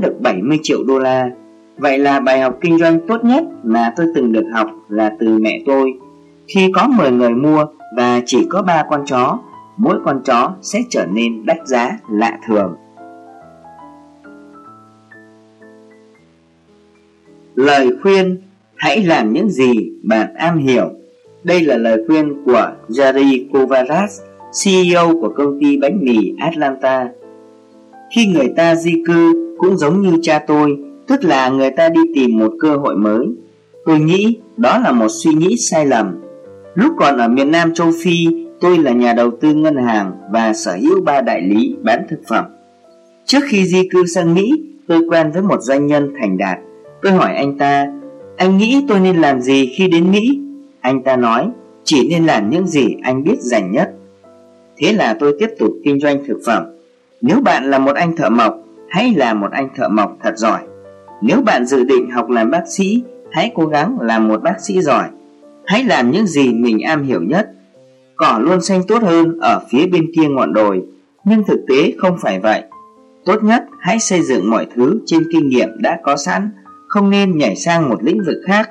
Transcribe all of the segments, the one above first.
được 70 triệu đô la. Vậy là bài học kinh doanh tốt nhất mà tôi từng được học là từ mẹ tôi. Khi có 10 người mua và chỉ có 3 con chó, mỗi con chó sẽ trở nên đắt giá lạ thường. Lời khuyên Hãy làm những gì bạn am hiểu Đây là lời khuyên của Jerry Kovaras CEO của công ty bánh mì Atlanta Khi người ta di cư cũng giống như cha tôi, Tức là người ta đi tìm một cơ hội mới. Tôi nghĩ đó là một suy nghĩ sai lầm. Lúc còn ở miền Nam châu Phi, Tôi là nhà đầu tư ngân hàng Và sở hữu ba đại lý bán thực phẩm. Trước khi di cư sang Mỹ, Tôi quen với một doanh nhân thành đạt. Tôi hỏi anh ta, Anh nghĩ tôi nên làm gì khi đến Mỹ? Anh ta nói, Chỉ nên làm những gì anh biết rành nhất. Thế là tôi tiếp tục kinh doanh thực phẩm. Nếu bạn là một anh thợ mộc Hãy là một anh thợ mộc thật giỏi. Nếu bạn dự định học làm bác sĩ, Hãy cố gắng làm một bác sĩ giỏi. Hãy làm những gì mình am hiểu nhất. Cỏ luôn xanh tốt hơn ở phía bên kia ngọn đồi. Nhưng thực tế không phải vậy. Tốt nhất hãy xây dựng mọi thứ trên kinh nghiệm đã có sẵn, Không nên nhảy sang một lĩnh vực khác.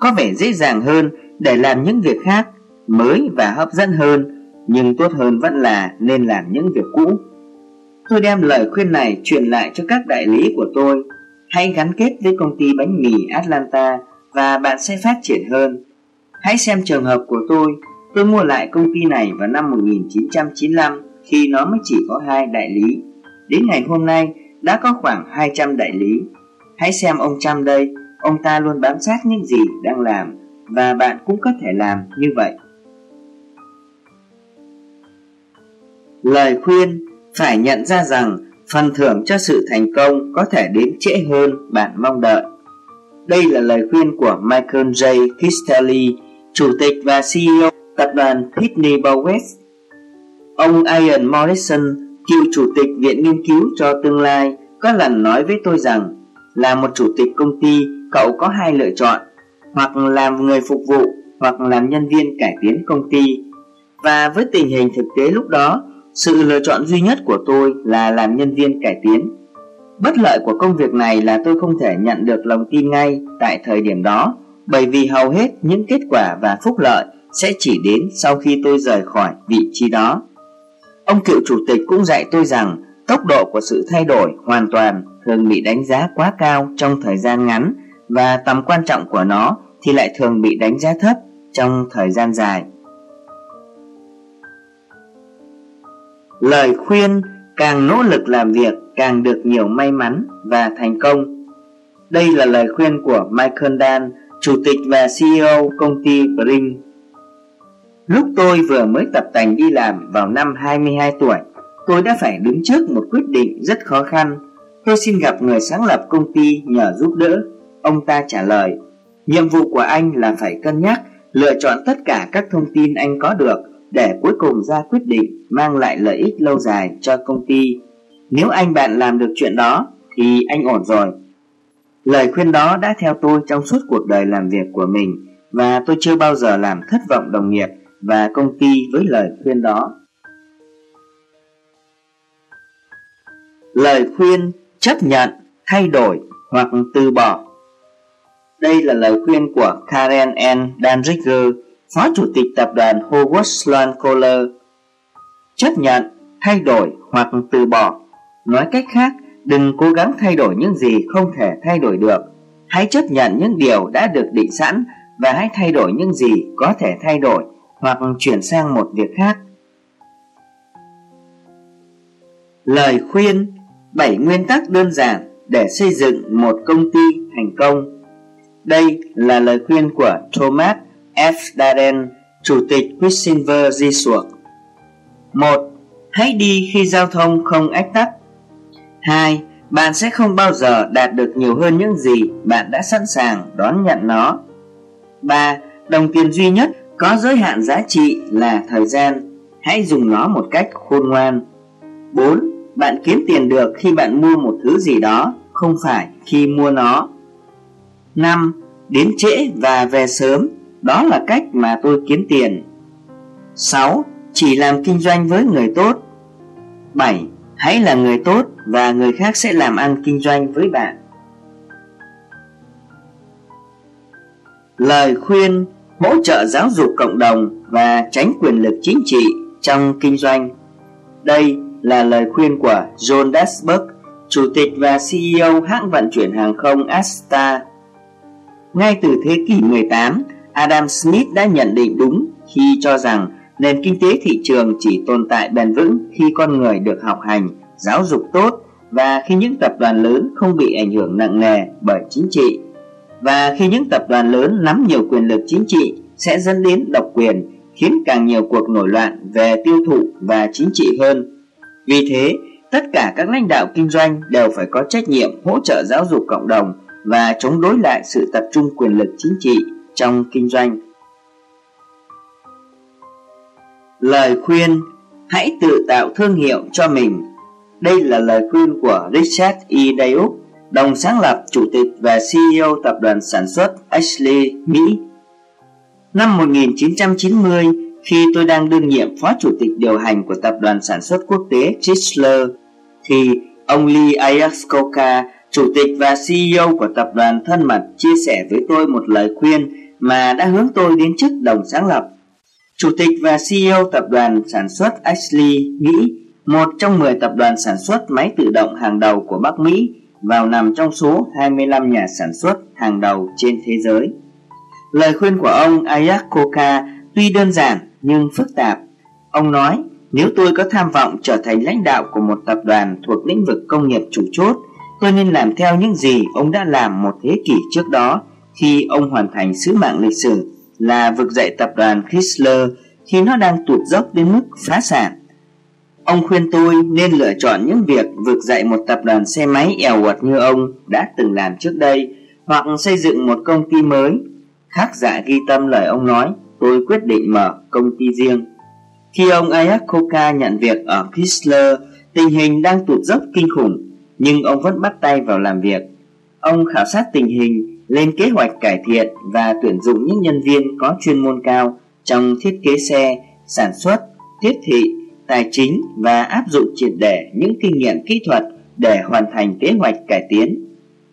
Có vẻ dễ dàng hơn để làm những việc khác Mới và hấp dẫn hơn, Nhưng tốt hơn vẫn là nên làm những việc cũ. Tôi đem lời khuyên này truyền lại cho các đại lý của tôi. Hãy gắn kết với công ty bánh mì Atlanta Và bạn sẽ phát triển hơn. Hãy xem trường hợp của tôi. Tôi mua lại công ty này vào năm 1995 Khi nó mới chỉ có hai đại lý. Đến ngày hôm nay, đã có khoảng 200 đại lý. Hãy xem ông Trump đây. Ông ta luôn bám sát những gì đang làm Và bạn cũng có thể làm như vậy. Lời khuyên phải nhận ra rằng phần thưởng cho sự thành công có thể đến trễ hơn bạn mong đợi. Đây là lời khuyên của Michael J. Kistelli, Chủ tịch và CEO tập đoàn Pitney Bowes. Ông Ian Morrison, cựu chủ tịch Viện Nghiên cứu cho Tương lai, có lần nói với tôi rằng là một chủ tịch công ty, cậu có hai lựa chọn, hoặc làm người phục vụ, hoặc làm nhân viên cải tiến công ty. Và với tình hình thực tế lúc đó, sự lựa chọn duy nhất của tôi là làm nhân viên cải tiến. Bất lợi của công việc này là tôi không thể nhận được lòng tin ngay tại thời điểm đó, bởi vì hầu hết những kết quả và phúc lợi sẽ chỉ đến sau khi tôi rời khỏi vị trí đó. Ông cựu chủ tịch cũng dạy tôi rằng tốc độ của sự thay đổi hoàn toàn thường bị đánh giá quá cao trong thời gian ngắn và tầm quan trọng của nó thì lại thường bị đánh giá thấp trong thời gian dài. Lời khuyên càng nỗ lực làm việc càng được nhiều may mắn và thành công. Đây là lời khuyên của Michael Dan, Chủ tịch và CEO công ty Bring. Lúc tôi vừa mới tập tành đi làm vào năm 22 tuổi, tôi đã phải đứng trước một quyết định rất khó khăn. Tôi xin gặp người sáng lập công ty nhờ giúp đỡ. Ông ta trả lời, nhiệm vụ của anh là phải cân nhắc, lựa chọn tất cả các thông tin anh có được để cuối cùng ra quyết định mang lại lợi ích lâu dài cho công ty. Nếu anh bạn làm được chuyện đó thì anh ổn rồi. Lời khuyên đó đã theo tôi trong suốt cuộc đời làm việc của mình và tôi chưa bao giờ làm thất vọng đồng nghiệp và công ty với lời khuyên đó. Lời khuyên chấp nhận, thay đổi hoặc từ bỏ. Đây là lời khuyên của Karen N. Danziger. Phó Chủ tịch Tập đoàn Howard Sloan Kohler. Chấp nhận, thay đổi hoặc từ bỏ. Nói cách khác, đừng cố gắng thay đổi những gì không thể thay đổi được. Hãy chấp nhận những điều đã được định sẵn và hãy thay đổi những gì có thể thay đổi hoặc chuyển sang một việc khác. Lời khuyên 7 nguyên tắc đơn giản để xây dựng một công ty thành công. Đây là lời khuyên của Thomas F. Darden, Chủ tịch Quicksilver Di Suộc. 1. Hãy đi khi giao thông không ách tắc. 2. Bạn sẽ không bao giờ đạt được nhiều hơn những gì bạn đã sẵn sàng đón nhận nó. 3. Đồng tiền duy nhất có giới hạn giá trị là thời gian. Hãy dùng nó một cách khôn ngoan. 4. Bạn kiếm tiền được khi bạn mua một thứ gì đó, không phải khi mua nó. 5. Đến trễ và về sớm đó là cách mà tôi kiếm tiền 6. Chỉ làm kinh doanh với người tốt 7. Hãy là người tốt và người khác sẽ làm ăn kinh doanh với bạn. Lời khuyên hỗ trợ giáo dục cộng đồng và tránh quyền lực chính trị trong kinh doanh. Đây là lời khuyên của John Dasberg, chủ tịch và CEO hãng vận chuyển hàng không Asta. Ngay từ thế kỷ 18, Adam Smith đã nhận định đúng khi cho rằng nền kinh tế thị trường chỉ tồn tại bền vững khi con người được học hành, giáo dục tốt và khi những tập đoàn lớn không bị ảnh hưởng nặng nề bởi chính trị. Và khi những tập đoàn lớn nắm nhiều quyền lực chính trị sẽ dẫn đến độc quyền, khiến càng nhiều cuộc nổi loạn về tiêu thụ và chính trị hơn. Vì thế, tất cả các lãnh đạo kinh doanh đều phải có trách nhiệm hỗ trợ giáo dục cộng đồng và chống đối lại sự tập trung quyền lực chính trị trong kinh doanh. Lời khuyên Hãy tự tạo thương hiệu cho mình Đây là lời khuyên của Richard E. Dayuk Đồng sáng lập, chủ tịch và CEO tập đoàn sản xuất Ashley, Mỹ Năm 1990, khi tôi đang đương nhiệm phó chủ tịch điều hành của tập đoàn sản xuất quốc tế Chrysler thì ông Lee Iacocca, chủ tịch và CEO của tập đoàn thân mật chia sẻ với tôi một lời khuyên mà đã hướng tôi đến chức đồng sáng lập Chủ tịch và CEO tập đoàn sản xuất Ashley Mỹ, một trong 10 tập đoàn sản xuất máy tự động hàng đầu của Bắc Mỹ, vào nằm trong số 25 nhà sản xuất hàng đầu trên thế giới. Lời khuyên của ông Ayak Koka tuy đơn giản nhưng phức tạp. Ông nói, nếu tôi có tham vọng trở thành lãnh đạo của một tập đoàn thuộc lĩnh vực công nghiệp chủ chốt, tôi nên làm theo những gì ông đã làm một thế kỷ trước đó khi ông hoàn thành sứ mạng lịch sử là vực dậy tập đoàn Chrysler khi nó đang tụt dốc đến mức phá sản. Ông khuyên tôi nên lựa chọn những việc vực dậy một tập đoàn xe máy eo uột như ông đã từng làm trước đây hoặc xây dựng một công ty mới. Khắc dạ ghi tâm lời ông nói, tôi quyết định mở công ty riêng. Khi ông Ayak Koka nhận việc ở Chrysler, tình hình đang tụt dốc kinh khủng, nhưng ông vẫn bắt tay vào làm việc. Ông khảo sát tình hình lên kế hoạch cải thiện và tuyển dụng những nhân viên có chuyên môn cao trong thiết kế xe, sản xuất, thiết thị, tài chính và áp dụng triệt để những kinh nghiệm kỹ thuật để hoàn thành kế hoạch cải tiến.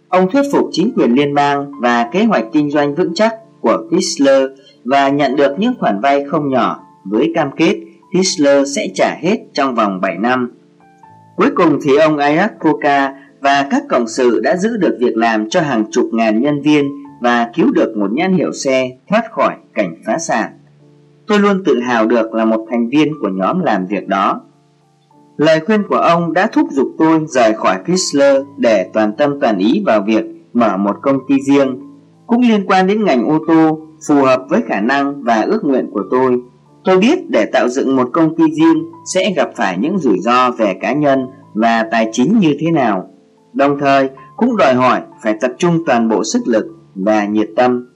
Ông thuyết phục chính quyền liên bang và kế hoạch kinh doanh vững chắc của Chrysler và nhận được những khoản vay không nhỏ với cam kết Chrysler sẽ trả hết trong vòng 7 năm. Cuối cùng thì ông Ayat Koka và các cộng sự đã giữ được việc làm cho hàng chục ngàn nhân viên và cứu được một nhãn hiệu xe thoát khỏi cảnh phá sản. Tôi luôn tự hào được là một thành viên của nhóm làm việc đó. Lời khuyên của ông đã thúc giục tôi rời khỏi Chrysler để toàn tâm toàn ý vào việc mở một công ty riêng, cũng liên quan đến ngành ô tô, phù hợp với khả năng và ước nguyện của tôi. Tôi biết để tạo dựng một công ty riêng sẽ gặp phải những rủi ro về cá nhân và tài chính như thế nào đồng thời cũng đòi hỏi phải tập trung toàn bộ sức lực và nhiệt tâm.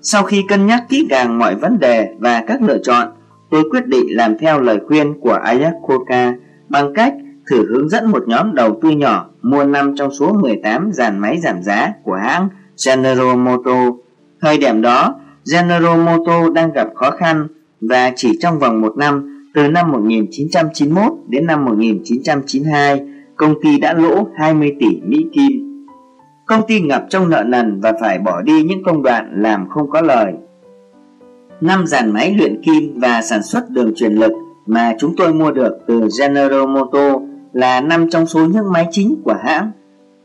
Sau khi cân nhắc kỹ càng mọi vấn đề và các lựa chọn, tôi quyết định làm theo lời khuyên của Ayakoka bằng cách thử hướng dẫn một nhóm đầu tư nhỏ mua 5 trong số 18 dàn máy giảm giá của hãng General Motors. Thời điểm đó, General Motors đang gặp khó khăn và chỉ trong vòng một năm, từ năm 1991 đến năm 1992, công ty đã lỗ 20 tỷ Mỹ Kim. Công ty ngập trong nợ nần và phải bỏ đi những công đoạn làm không có lời. Năm dàn máy luyện kim và sản xuất đường truyền lực mà chúng tôi mua được từ General Motors là năm trong số những máy chính của hãng.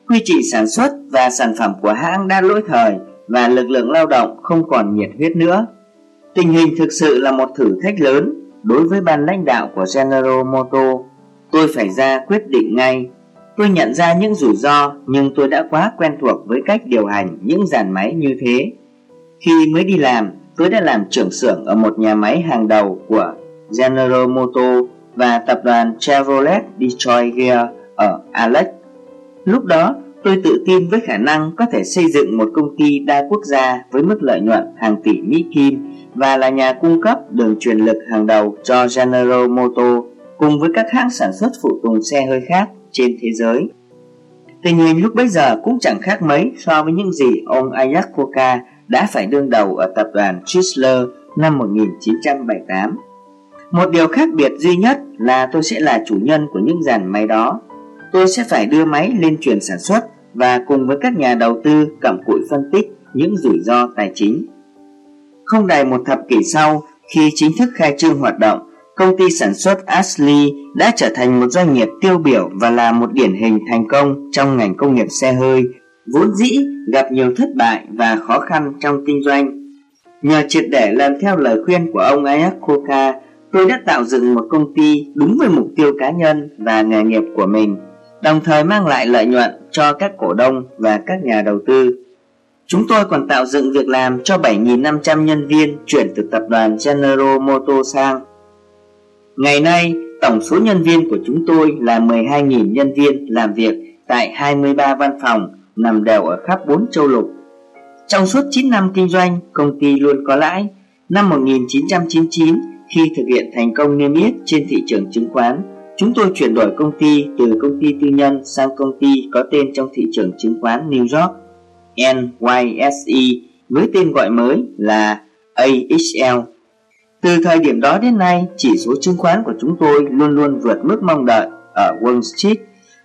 Quy trình sản xuất và sản phẩm của hãng đã lỗi thời và lực lượng lao động không còn nhiệt huyết nữa. Tình hình thực sự là một thử thách lớn đối với ban lãnh đạo của General Motors Tôi phải ra quyết định ngay. Tôi nhận ra những rủi ro Nhưng tôi đã quá quen thuộc với cách điều hành những dàn máy như thế. Khi mới đi làm Tôi đã làm trưởng xưởng ở một nhà máy hàng đầu của General Motors và tập đoàn Chevrolet Detroit Gear ở Alex. Lúc đó, tôi tự tin với khả năng có thể xây dựng một công ty đa quốc gia với mức lợi nhuận hàng tỷ Mỹ Kim và là nhà cung cấp đường truyền lực hàng đầu cho General Motors cùng với các hãng sản xuất phụ tùng xe hơi khác trên thế giới. Tình hình lúc bấy giờ cũng chẳng khác mấy so với những gì ông Ayat Koka đã phải đương đầu ở tập đoàn Chrysler năm 1978. Một điều khác biệt duy nhất là tôi sẽ là chủ nhân của những dàn máy đó. Tôi sẽ phải đưa máy lên truyền sản xuất và cùng với các nhà đầu tư cặm cụi phân tích những rủi ro tài chính. Không đầy một thập kỷ sau, khi chính thức khai trương hoạt động, công ty sản xuất Ashley đã trở thành một doanh nghiệp tiêu biểu và là một điển hình thành công trong ngành công nghiệp xe hơi, vốn dĩ gặp nhiều thất bại và khó khăn trong kinh doanh. Nhờ triệt để làm theo lời khuyên của ông Ayat Koka, tôi đã tạo dựng một công ty đúng với mục tiêu cá nhân và nghề nghiệp của mình, đồng thời mang lại lợi nhuận cho các cổ đông và các nhà đầu tư. Chúng tôi còn tạo dựng việc làm cho 7.500 nhân viên chuyển từ tập đoàn General Motors sang. Ngày nay, tổng số nhân viên của chúng tôi là 12.000 nhân viên làm việc tại 23 văn phòng nằm đều ở khắp bốn châu lục. Trong suốt 9 năm kinh doanh, công ty luôn có lãi. Năm 1999, khi thực hiện thành công niêm yết trên thị trường chứng khoán, chúng tôi chuyển đổi công ty từ công ty tư nhân sang công ty có tên trong thị trường chứng khoán New York NYSE với tên gọi mới là AXL. Từ thời điểm đó đến nay, chỉ số chứng khoán của chúng tôi luôn luôn vượt mức mong đợi ở Wall Street,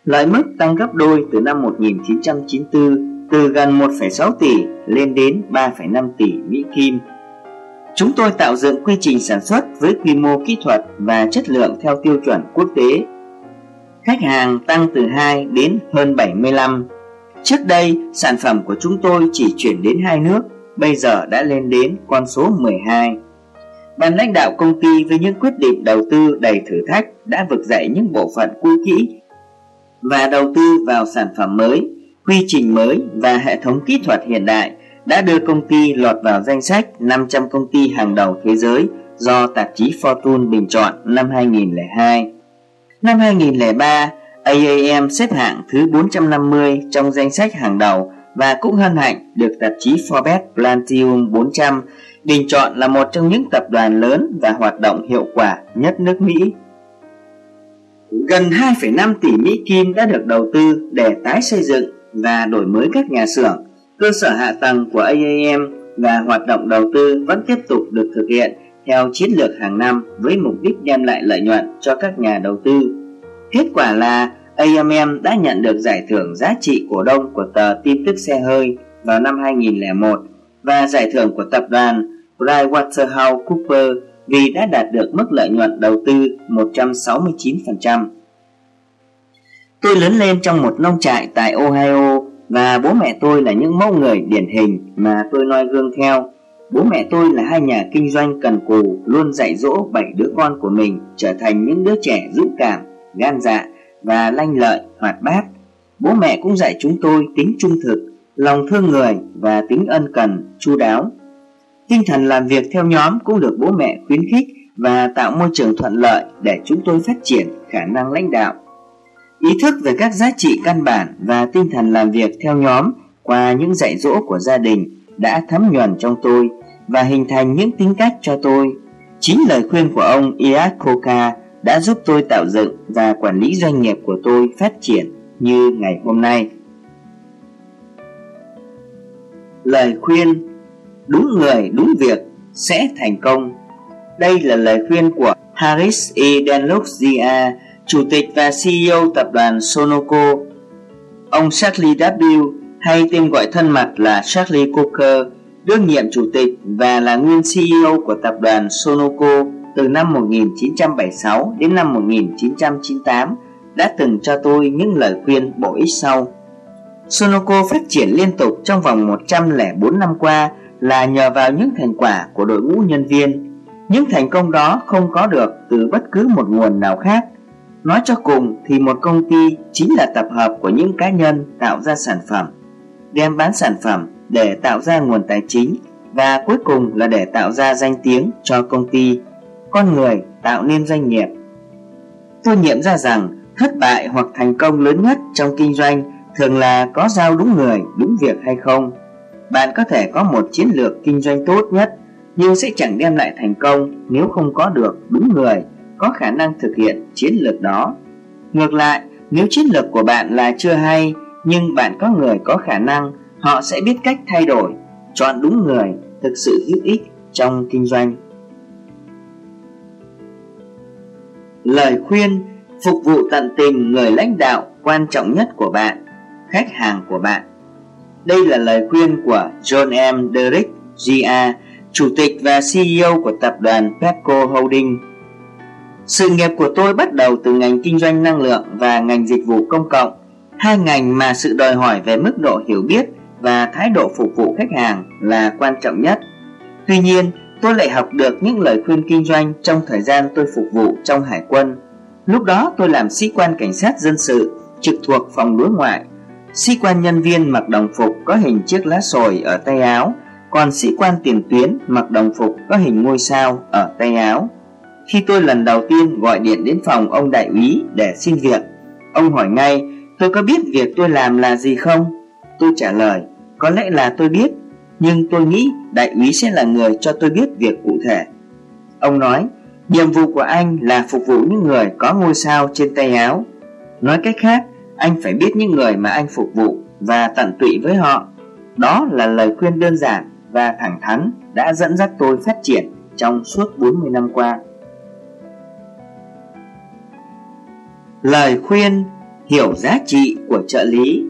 lợi mức tăng gấp đôi từ năm 1994 từ gần 1,6 tỷ lên đến 3,5 tỷ Mỹ Kim. Chúng tôi tạo dựng quy trình sản xuất với quy mô kỹ thuật và chất lượng theo tiêu chuẩn quốc tế. Khách hàng tăng từ 2 đến hơn 75 Trước đây, sản phẩm của chúng tôi chỉ chuyển đến hai nước, bây giờ đã lên đến con số 12. Ban lãnh đạo công ty với những quyết định đầu tư đầy thử thách đã vực dậy những bộ phận cũ kỹ và đầu tư vào sản phẩm mới, quy trình mới và hệ thống kỹ thuật hiện đại đã đưa công ty lọt vào danh sách 500 công ty hàng đầu thế giới do tạp chí Fortune bình chọn năm 2002. Năm 2003, AAM xếp hạng thứ 450 trong danh sách hàng đầu và cũng hân hạnh được tạp chí Forbes Platinum 400 bình chọn là một trong những tập đoàn lớn và hoạt động hiệu quả nhất nước Mỹ. Gần 2,5 tỷ Mỹ Kim đã được đầu tư để tái xây dựng và đổi mới các nhà xưởng, cơ sở hạ tầng của AAM và hoạt động đầu tư vẫn tiếp tục được thực hiện theo chiến lược hàng năm với mục đích đem lại lợi nhuận cho các nhà đầu tư Kết quả là AMM đã nhận được giải thưởng giá trị cổ đông của tờ tin tức xe hơi vào năm 2001 và giải thưởng của tập đoàn PricewaterhouseCoopers vì đã đạt được mức lợi nhuận đầu tư 169%. Tôi lớn lên trong một nông trại tại Ohio và bố mẹ tôi là những mẫu người điển hình mà tôi noi gương theo. Bố mẹ tôi là hai nhà kinh doanh cần cù luôn dạy dỗ bảy đứa con của mình trở thành những đứa trẻ dũng cảm gan dạ và lanh lợi, hoạt bát. Bố mẹ cũng dạy chúng tôi tính trung thực, lòng thương người và tính ân cần, chu đáo. Tinh thần làm việc theo nhóm cũng được bố mẹ khuyến khích và tạo môi trường thuận lợi để chúng tôi phát triển khả năng lãnh đạo. Ý thức về các giá trị căn bản và tinh thần làm việc theo nhóm qua những dạy dỗ của gia đình đã thấm nhuần trong tôi và hình thành những tính cách cho tôi. Chính lời khuyên của ông Iat Koka đã giúp tôi tạo dựng và quản lý doanh nghiệp của tôi phát triển như ngày hôm nay. Lời khuyên Đúng người, đúng việc sẽ thành công Đây là lời khuyên của Harris E. Denluxia, Chủ tịch và CEO tập đoàn Sonoco Ông Charlie W. hay tên gọi thân mật là Charlie Coker đương nhiệm chủ tịch và là nguyên CEO của tập đoàn Sonoco từ năm 1976 đến năm 1998 đã từng cho tôi những lời khuyên bổ ích sau. Sonoco phát triển liên tục trong vòng 104 năm qua là nhờ vào những thành quả của đội ngũ nhân viên. Những thành công đó không có được từ bất cứ một nguồn nào khác. Nói cho cùng thì một công ty chính là tập hợp của những cá nhân tạo ra sản phẩm, đem bán sản phẩm để tạo ra nguồn tài chính và cuối cùng là để tạo ra danh tiếng cho công ty con người tạo nên doanh nghiệp. Tôi nghiệm ra rằng thất bại hoặc thành công lớn nhất trong kinh doanh thường là có giao đúng người, đúng việc hay không. Bạn có thể có một chiến lược kinh doanh tốt nhất nhưng sẽ chẳng đem lại thành công nếu không có được đúng người có khả năng thực hiện chiến lược đó. Ngược lại, nếu chiến lược của bạn là chưa hay nhưng bạn có người có khả năng, họ sẽ biết cách thay đổi, chọn đúng người thực sự hữu ích trong kinh doanh. Lời khuyên phục vụ tận tình người lãnh đạo quan trọng nhất của bạn, khách hàng của bạn. Đây là lời khuyên của John M. Derrick, GA, Chủ tịch và CEO của tập đoàn Pepco Holding. Sự nghiệp của tôi bắt đầu từ ngành kinh doanh năng lượng và ngành dịch vụ công cộng, hai ngành mà sự đòi hỏi về mức độ hiểu biết và thái độ phục vụ khách hàng là quan trọng nhất. Tuy nhiên, tôi lại học được những lời khuyên kinh doanh trong thời gian tôi phục vụ trong hải quân. Lúc đó tôi làm sĩ quan cảnh sát dân sự, trực thuộc phòng đối ngoại. Sĩ quan nhân viên mặc đồng phục có hình chiếc lá sồi ở tay áo, còn sĩ quan tiền tuyến mặc đồng phục có hình ngôi sao ở tay áo. Khi tôi lần đầu tiên gọi điện đến phòng ông đại úy để xin việc, ông hỏi ngay tôi có biết việc tôi làm là gì không? Tôi trả lời, có lẽ là tôi biết, nhưng tôi nghĩ đại úy sẽ là người cho tôi biết việc cụ thể. Ông nói, nhiệm vụ của anh là phục vụ những người có ngôi sao trên tay áo. Nói cách khác, anh phải biết những người mà anh phục vụ và tận tụy với họ. Đó là lời khuyên đơn giản và thẳng thắn đã dẫn dắt tôi phát triển trong suốt 40 năm qua. Lời khuyên hiểu giá trị của trợ lý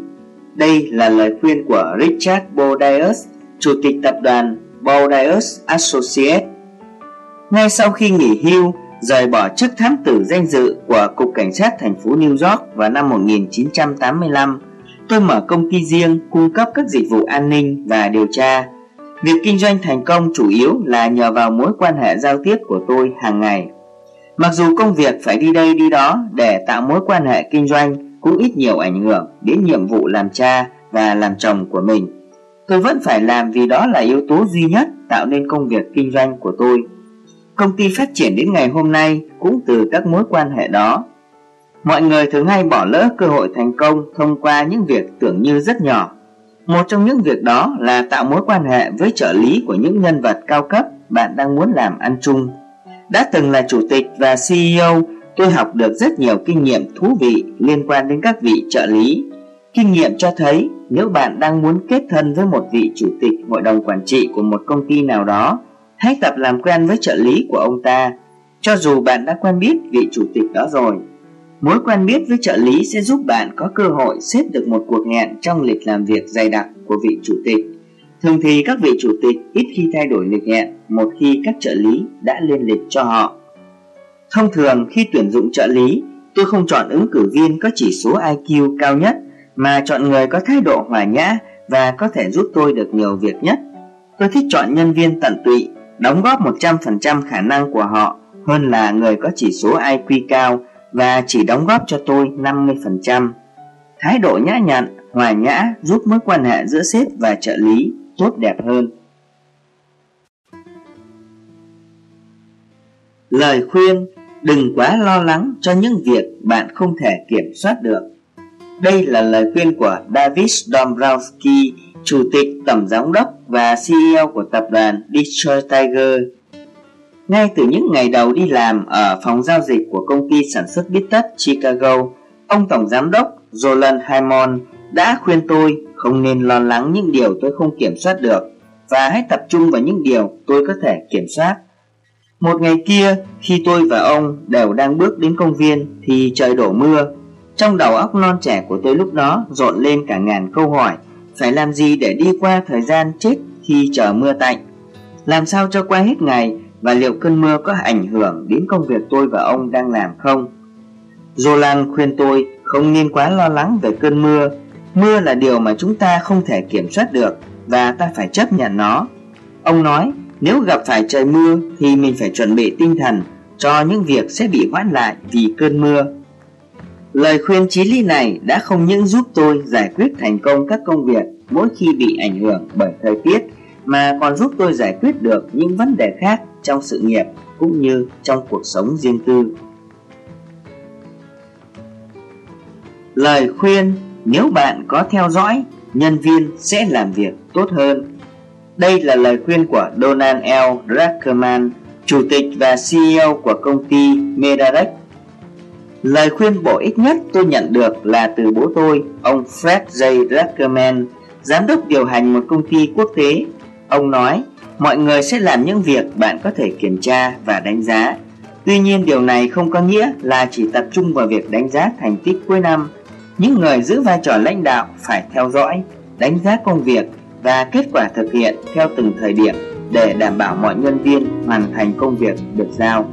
đây là lời khuyên của Richard Baudius, Chủ tịch tập đoàn Baudius Associates. Ngay sau khi nghỉ hưu, rời bỏ chức thám tử danh dự của Cục Cảnh sát thành phố New York vào năm 1985, tôi mở công ty riêng cung cấp các dịch vụ an ninh và điều tra. Việc kinh doanh thành công chủ yếu là nhờ vào mối quan hệ giao tiếp của tôi hàng ngày. Mặc dù công việc phải đi đây đi đó để tạo mối quan hệ kinh doanh, cũng ít nhiều ảnh hưởng đến nhiệm vụ làm cha và làm chồng của mình. Tôi vẫn phải làm vì đó là yếu tố duy nhất tạo nên công việc kinh doanh của tôi. Công ty phát triển đến ngày hôm nay cũng từ các mối quan hệ đó. Mọi người thường hay bỏ lỡ cơ hội thành công thông qua những việc tưởng như rất nhỏ. Một trong những việc đó là tạo mối quan hệ với trợ lý của những nhân vật cao cấp bạn đang muốn làm ăn chung. Đã từng là chủ tịch và CEO tôi học được rất nhiều kinh nghiệm thú vị liên quan đến các vị trợ lý. Kinh nghiệm cho thấy nếu bạn đang muốn kết thân với một vị chủ tịch hội đồng quản trị của một công ty nào đó, hãy tập làm quen với trợ lý của ông ta, cho dù bạn đã quen biết vị chủ tịch đó rồi. Mối quen biết với trợ lý sẽ giúp bạn có cơ hội xếp được một cuộc hẹn trong lịch làm việc dày đặc của vị chủ tịch. Thường thì các vị chủ tịch ít khi thay đổi lịch hẹn một khi các trợ lý đã lên lịch cho họ. Thông thường khi tuyển dụng trợ lý, tôi không chọn ứng cử viên có chỉ số IQ cao nhất mà chọn người có thái độ hòa nhã và có thể giúp tôi được nhiều việc nhất. Tôi thích chọn nhân viên tận tụy, đóng góp 100% khả năng của họ hơn là người có chỉ số IQ cao và chỉ đóng góp cho tôi 50%. Thái độ nhã nhặn, hòa nhã giúp mối quan hệ giữa sếp và trợ lý tốt đẹp hơn. Lời khuyên Đừng quá lo lắng cho những việc bạn không thể kiểm soát được. Đây là lời khuyên của David Dombrowski, Chủ tịch Tổng Giám đốc và CEO của tập đoàn Detroit Tiger. Ngay từ những ngày đầu đi làm ở phòng giao dịch của công ty sản xuất bít tất Chicago, ông Tổng Giám đốc Roland Hammond đã khuyên tôi không nên lo lắng những điều tôi không kiểm soát được và hãy tập trung vào những điều tôi có thể kiểm soát. Một ngày kia, khi tôi và ông đều đang bước đến công viên thì trời đổ mưa. Trong đầu óc non trẻ của tôi lúc đó rộn lên cả ngàn câu hỏi phải làm gì để đi qua thời gian chết khi chờ mưa tạnh? Làm sao cho qua hết ngày và liệu cơn mưa có ảnh hưởng đến công việc tôi và ông đang làm không? Roland khuyên tôi không nên quá lo lắng về cơn mưa. Mưa là điều mà chúng ta không thể kiểm soát được và ta phải chấp nhận nó. Ông nói, nếu gặp phải trời mưa thì mình phải chuẩn bị tinh thần cho những việc sẽ bị hoãn lại vì cơn mưa. Lời khuyên chí lý này đã không những giúp tôi giải quyết thành công các công việc mỗi khi bị ảnh hưởng bởi thời tiết mà còn giúp tôi giải quyết được những vấn đề khác trong sự nghiệp cũng như trong cuộc sống riêng tư. Lời khuyên nếu bạn có theo dõi, nhân viên sẽ làm việc tốt hơn. Đây là lời khuyên của Donald L. Druckerman, chủ tịch và CEO của công ty Medarec. Lời khuyên bổ ích nhất tôi nhận được là từ bố tôi, ông Fred J. Druckerman, giám đốc điều hành một công ty quốc tế. Ông nói, mọi người sẽ làm những việc bạn có thể kiểm tra và đánh giá. Tuy nhiên điều này không có nghĩa là chỉ tập trung vào việc đánh giá thành tích cuối năm. Những người giữ vai trò lãnh đạo phải theo dõi, đánh giá công việc và kết quả thực hiện theo từng thời điểm để đảm bảo mọi nhân viên hoàn thành công việc được giao.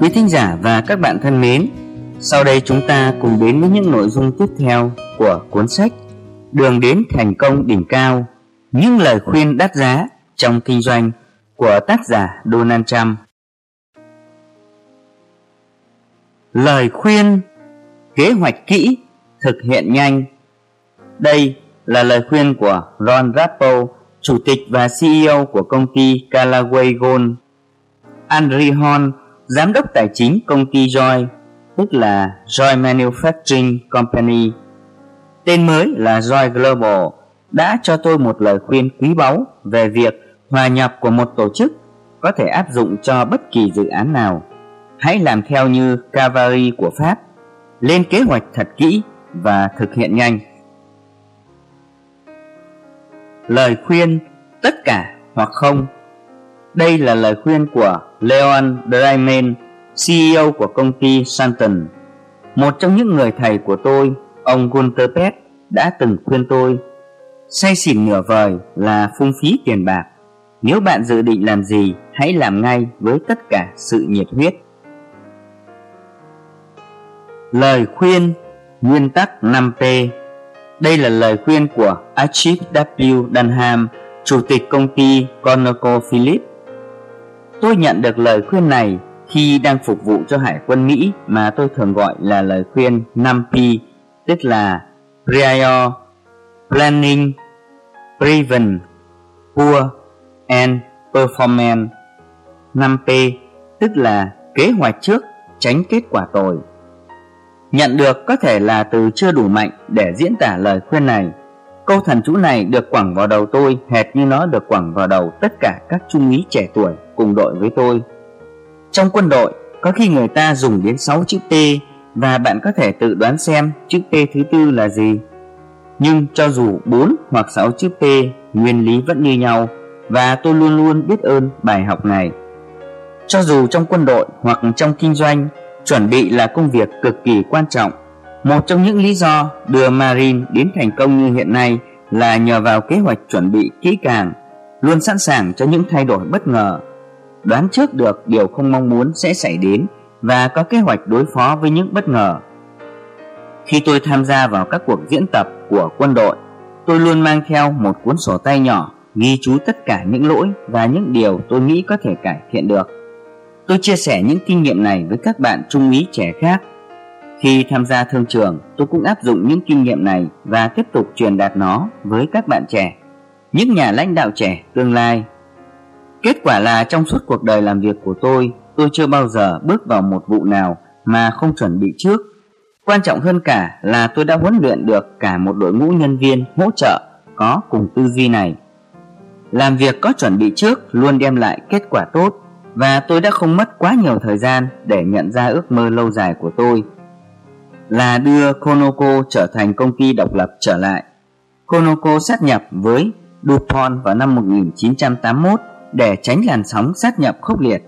Quý thính giả và các bạn thân mến, sau đây chúng ta cùng đến với những nội dung tiếp theo của cuốn sách Đường đến thành công đỉnh cao, những lời khuyên đắt giá trong kinh doanh của tác giả Donald Trump. Lời khuyên Kế hoạch kỹ, thực hiện nhanh Đây là lời khuyên của Ron Rappo, Chủ tịch và CEO của công ty Callaway Gold. Andrew Horn, Giám đốc tài chính công ty Joy, tức là Joy Manufacturing Company. Tên mới là Joy Global đã cho tôi một lời khuyên quý báu về việc hòa nhập của một tổ chức có thể áp dụng cho bất kỳ dự án nào. Hãy làm theo như Cavalry của Pháp, lên kế hoạch thật kỹ và thực hiện nhanh. Lời khuyên tất cả hoặc không đây là lời khuyên của Leon Dreiman, CEO của công ty Santon. Một trong những người thầy của tôi, ông Gunter Pett, đã từng khuyên tôi Say xỉn nửa vời là phung phí tiền bạc. Nếu bạn dự định làm gì, hãy làm ngay với tất cả sự nhiệt huyết. Lời khuyên Nguyên tắc 5P Đây là lời khuyên của Archie W. Dunham, Chủ tịch công ty ConocoPhillips Tôi nhận được lời khuyên này khi đang phục vụ cho Hải quân Mỹ mà tôi thường gọi là lời khuyên 5P, tức là Prior, Planning, Prevent, Poor and Performance. 5P, tức là kế hoạch trước, tránh kết quả tồi. Nhận được có thể là từ chưa đủ mạnh để diễn tả lời khuyên này Câu thần chú này được quẳng vào đầu tôi hệt như nó được quẳng vào đầu tất cả các trung úy trẻ tuổi cùng đội với tôi. Trong quân đội, có khi người ta dùng đến 6 chữ T và bạn có thể tự đoán xem chữ T thứ tư là gì. Nhưng cho dù 4 hoặc 6 chữ T nguyên lý vẫn như nhau và tôi luôn luôn biết ơn bài học này. Cho dù trong quân đội hoặc trong kinh doanh, chuẩn bị là công việc cực kỳ quan trọng một trong những lý do đưa Marine đến thành công như hiện nay là nhờ vào kế hoạch chuẩn bị kỹ càng, luôn sẵn sàng cho những thay đổi bất ngờ, đoán trước được điều không mong muốn sẽ xảy đến và có kế hoạch đối phó với những bất ngờ. Khi tôi tham gia vào các cuộc diễn tập của quân đội, tôi luôn mang theo một cuốn sổ tay nhỏ ghi chú tất cả những lỗi và những điều tôi nghĩ có thể cải thiện được. Tôi chia sẻ những kinh nghiệm này với các bạn trung úy trẻ khác khi tham gia thương trường, tôi cũng áp dụng những kinh nghiệm này và tiếp tục truyền đạt nó với các bạn trẻ, những nhà lãnh đạo trẻ tương lai. Kết quả là trong suốt cuộc đời làm việc của tôi, tôi chưa bao giờ bước vào một vụ nào mà không chuẩn bị trước. Quan trọng hơn cả là tôi đã huấn luyện được cả một đội ngũ nhân viên hỗ trợ có cùng tư duy này. Làm việc có chuẩn bị trước luôn đem lại kết quả tốt và tôi đã không mất quá nhiều thời gian để nhận ra ước mơ lâu dài của tôi là đưa Conoco trở thành công ty độc lập trở lại. Conoco sát nhập với DuPont vào năm 1981 để tránh làn sóng sát nhập khốc liệt.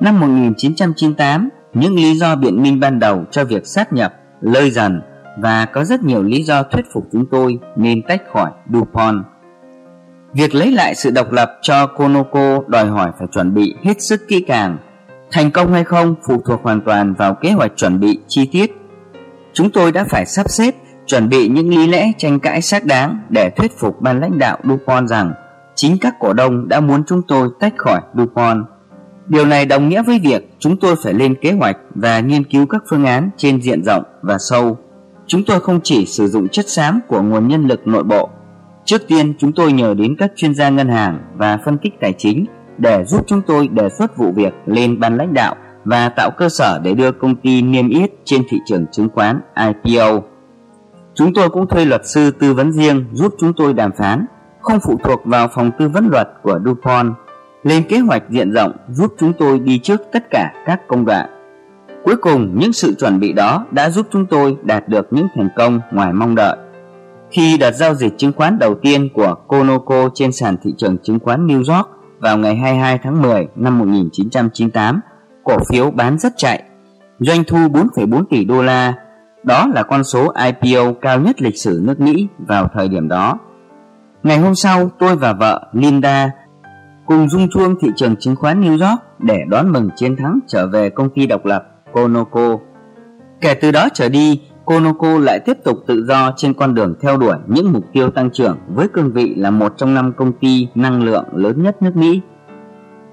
Năm 1998, những lý do biện minh ban đầu cho việc sát nhập lơi dần và có rất nhiều lý do thuyết phục chúng tôi nên tách khỏi DuPont. Việc lấy lại sự độc lập cho Conoco đòi hỏi phải chuẩn bị hết sức kỹ càng. Thành công hay không phụ thuộc hoàn toàn vào kế hoạch chuẩn bị chi tiết Chúng tôi đã phải sắp xếp chuẩn bị những lý lẽ tranh cãi xác đáng để thuyết phục ban lãnh đạo DuPont rằng chính các cổ đông đã muốn chúng tôi tách khỏi DuPont. Điều này đồng nghĩa với việc chúng tôi phải lên kế hoạch và nghiên cứu các phương án trên diện rộng và sâu. Chúng tôi không chỉ sử dụng chất xám của nguồn nhân lực nội bộ. Trước tiên, chúng tôi nhờ đến các chuyên gia ngân hàng và phân tích tài chính để giúp chúng tôi đề xuất vụ việc lên ban lãnh đạo và tạo cơ sở để đưa công ty niêm yết trên thị trường chứng khoán IPO. Chúng tôi cũng thuê luật sư tư vấn riêng giúp chúng tôi đàm phán, không phụ thuộc vào phòng tư vấn luật của DuPont. lên kế hoạch diện rộng giúp chúng tôi đi trước tất cả các công đoạn. Cuối cùng, những sự chuẩn bị đó đã giúp chúng tôi đạt được những thành công ngoài mong đợi. Khi đợt giao dịch chứng khoán đầu tiên của Conoco trên sàn thị trường chứng khoán New York vào ngày 22 tháng 10 năm 1998, cổ phiếu bán rất chạy, doanh thu 4,4 tỷ đô la. Đó là con số IPO cao nhất lịch sử nước Mỹ vào thời điểm đó. Ngày hôm sau, tôi và vợ Linda cùng rung chuông thị trường chứng khoán New York để đón mừng chiến thắng trở về công ty độc lập Conoco. Kể từ đó trở đi, Conoco lại tiếp tục tự do trên con đường theo đuổi những mục tiêu tăng trưởng với cương vị là một trong năm công ty năng lượng lớn nhất nước Mỹ.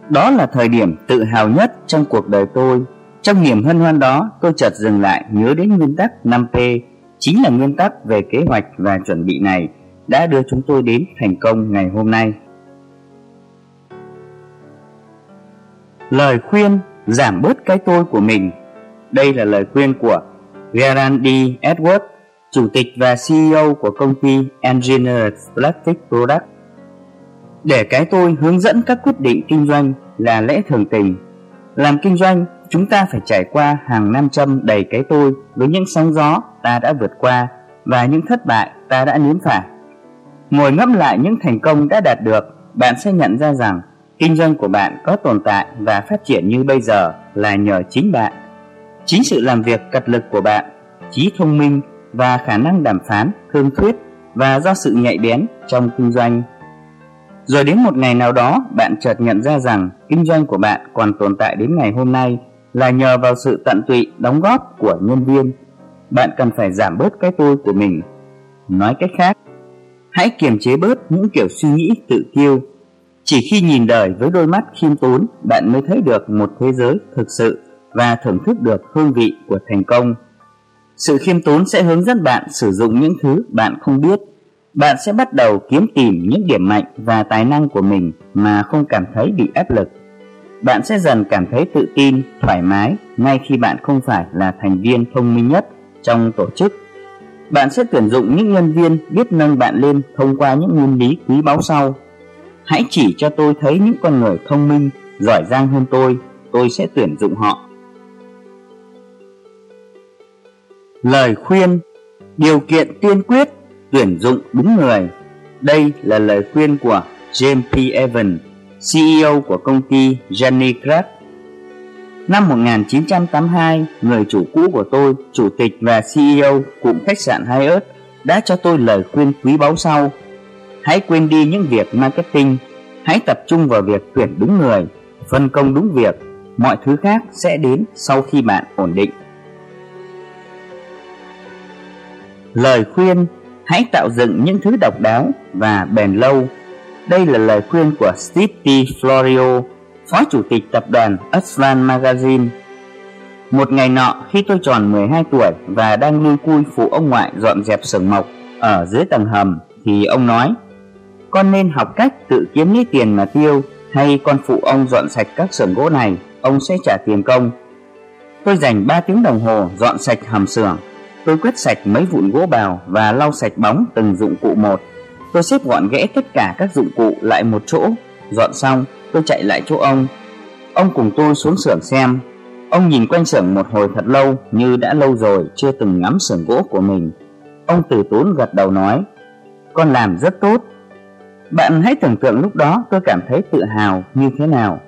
Đó là thời điểm tự hào nhất trong cuộc đời tôi. Trong niềm hân hoan đó, tôi chợt dừng lại nhớ đến nguyên tắc 5P, chính là nguyên tắc về kế hoạch và chuẩn bị này đã đưa chúng tôi đến thành công ngày hôm nay. Lời khuyên giảm bớt cái tôi của mình Đây là lời khuyên của Gerandi Edwards, Chủ tịch và CEO của công ty Engineered Plastic Products. Để cái tôi hướng dẫn các quyết định kinh doanh là lẽ thường tình. Làm kinh doanh, chúng ta phải trải qua hàng năm châm đầy cái tôi với những sóng gió ta đã vượt qua và những thất bại ta đã nếm phải. Ngồi ngẫm lại những thành công đã đạt được, bạn sẽ nhận ra rằng kinh doanh của bạn có tồn tại và phát triển như bây giờ là nhờ chính bạn Chính sự làm việc cật lực của bạn, trí thông minh và khả năng đàm phán, thương thuyết và do sự nhạy bén trong kinh doanh. Rồi đến một ngày nào đó, bạn chợt nhận ra rằng kinh doanh của bạn còn tồn tại đến ngày hôm nay là nhờ vào sự tận tụy đóng góp của nhân viên. Bạn cần phải giảm bớt cái tôi của mình. Nói cách khác, hãy kiềm chế bớt những kiểu suy nghĩ tự kiêu. Chỉ khi nhìn đời với đôi mắt khiêm tốn, bạn mới thấy được một thế giới thực sự và thưởng thức được hương vị của thành công. Sự khiêm tốn sẽ hướng dẫn bạn sử dụng những thứ bạn không biết. Bạn sẽ bắt đầu kiếm tìm những điểm mạnh và tài năng của mình mà không cảm thấy bị áp lực. Bạn sẽ dần cảm thấy tự tin, thoải mái ngay khi bạn không phải là thành viên thông minh nhất trong tổ chức. Bạn sẽ tuyển dụng những nhân viên biết nâng bạn lên thông qua những nguyên lý quý báu sau. Hãy chỉ cho tôi thấy những con người thông minh, giỏi giang hơn tôi, tôi sẽ tuyển dụng họ Lời khuyên Điều kiện tiên quyết tuyển dụng đúng người Đây là lời khuyên của James P. Evans, CEO của công ty Jenny Craft. Năm 1982, người chủ cũ của tôi, chủ tịch và CEO cụm khách sạn Hyatt đã cho tôi lời khuyên quý báu sau. Hãy quên đi những việc marketing, hãy tập trung vào việc tuyển đúng người, phân công đúng việc, mọi thứ khác sẽ đến sau khi bạn ổn định. Lời khuyên Hãy tạo dựng những thứ độc đáo và bền lâu Đây là lời khuyên của Steve T. Florio Phó Chủ tịch tập đoàn Aslan Magazine Một ngày nọ khi tôi tròn 12 tuổi và đang lui cui phụ ông ngoại dọn dẹp sưởng mộc ở dưới tầng hầm thì ông nói Con nên học cách tự kiếm lấy tiền mà tiêu hay con phụ ông dọn sạch các xưởng gỗ này ông sẽ trả tiền công Tôi dành 3 tiếng đồng hồ dọn sạch hầm xưởng Tôi quét sạch mấy vụn gỗ bào và lau sạch bóng từng dụng cụ một. Tôi xếp gọn ghẽ tất cả các dụng cụ lại một chỗ. Dọn xong, tôi chạy lại chỗ ông. Ông cùng tôi xuống xưởng xem. Ông nhìn quanh xưởng một hồi thật lâu như đã lâu rồi chưa từng ngắm xưởng gỗ của mình. Ông từ tốn gật đầu nói, con làm rất tốt. Bạn hãy tưởng tượng lúc đó tôi cảm thấy tự hào như thế nào.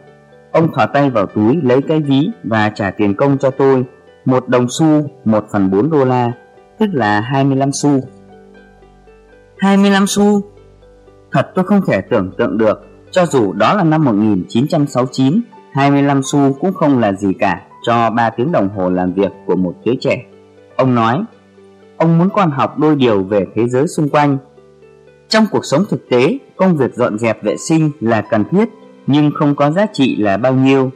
Ông thò tay vào túi lấy cái ví và trả tiền công cho tôi một đồng xu 1 phần 4 đô la Tức là 25 xu 25 xu Thật tôi không thể tưởng tượng được cho dù đó là năm 1969 25 xu cũng không là gì cả Cho 3 tiếng đồng hồ làm việc của một đứa trẻ. Ông nói, Ông muốn con học đôi điều về thế giới xung quanh. Trong cuộc sống thực tế, Công việc dọn dẹp vệ sinh là cần thiết, Nhưng không có giá trị là bao nhiêu.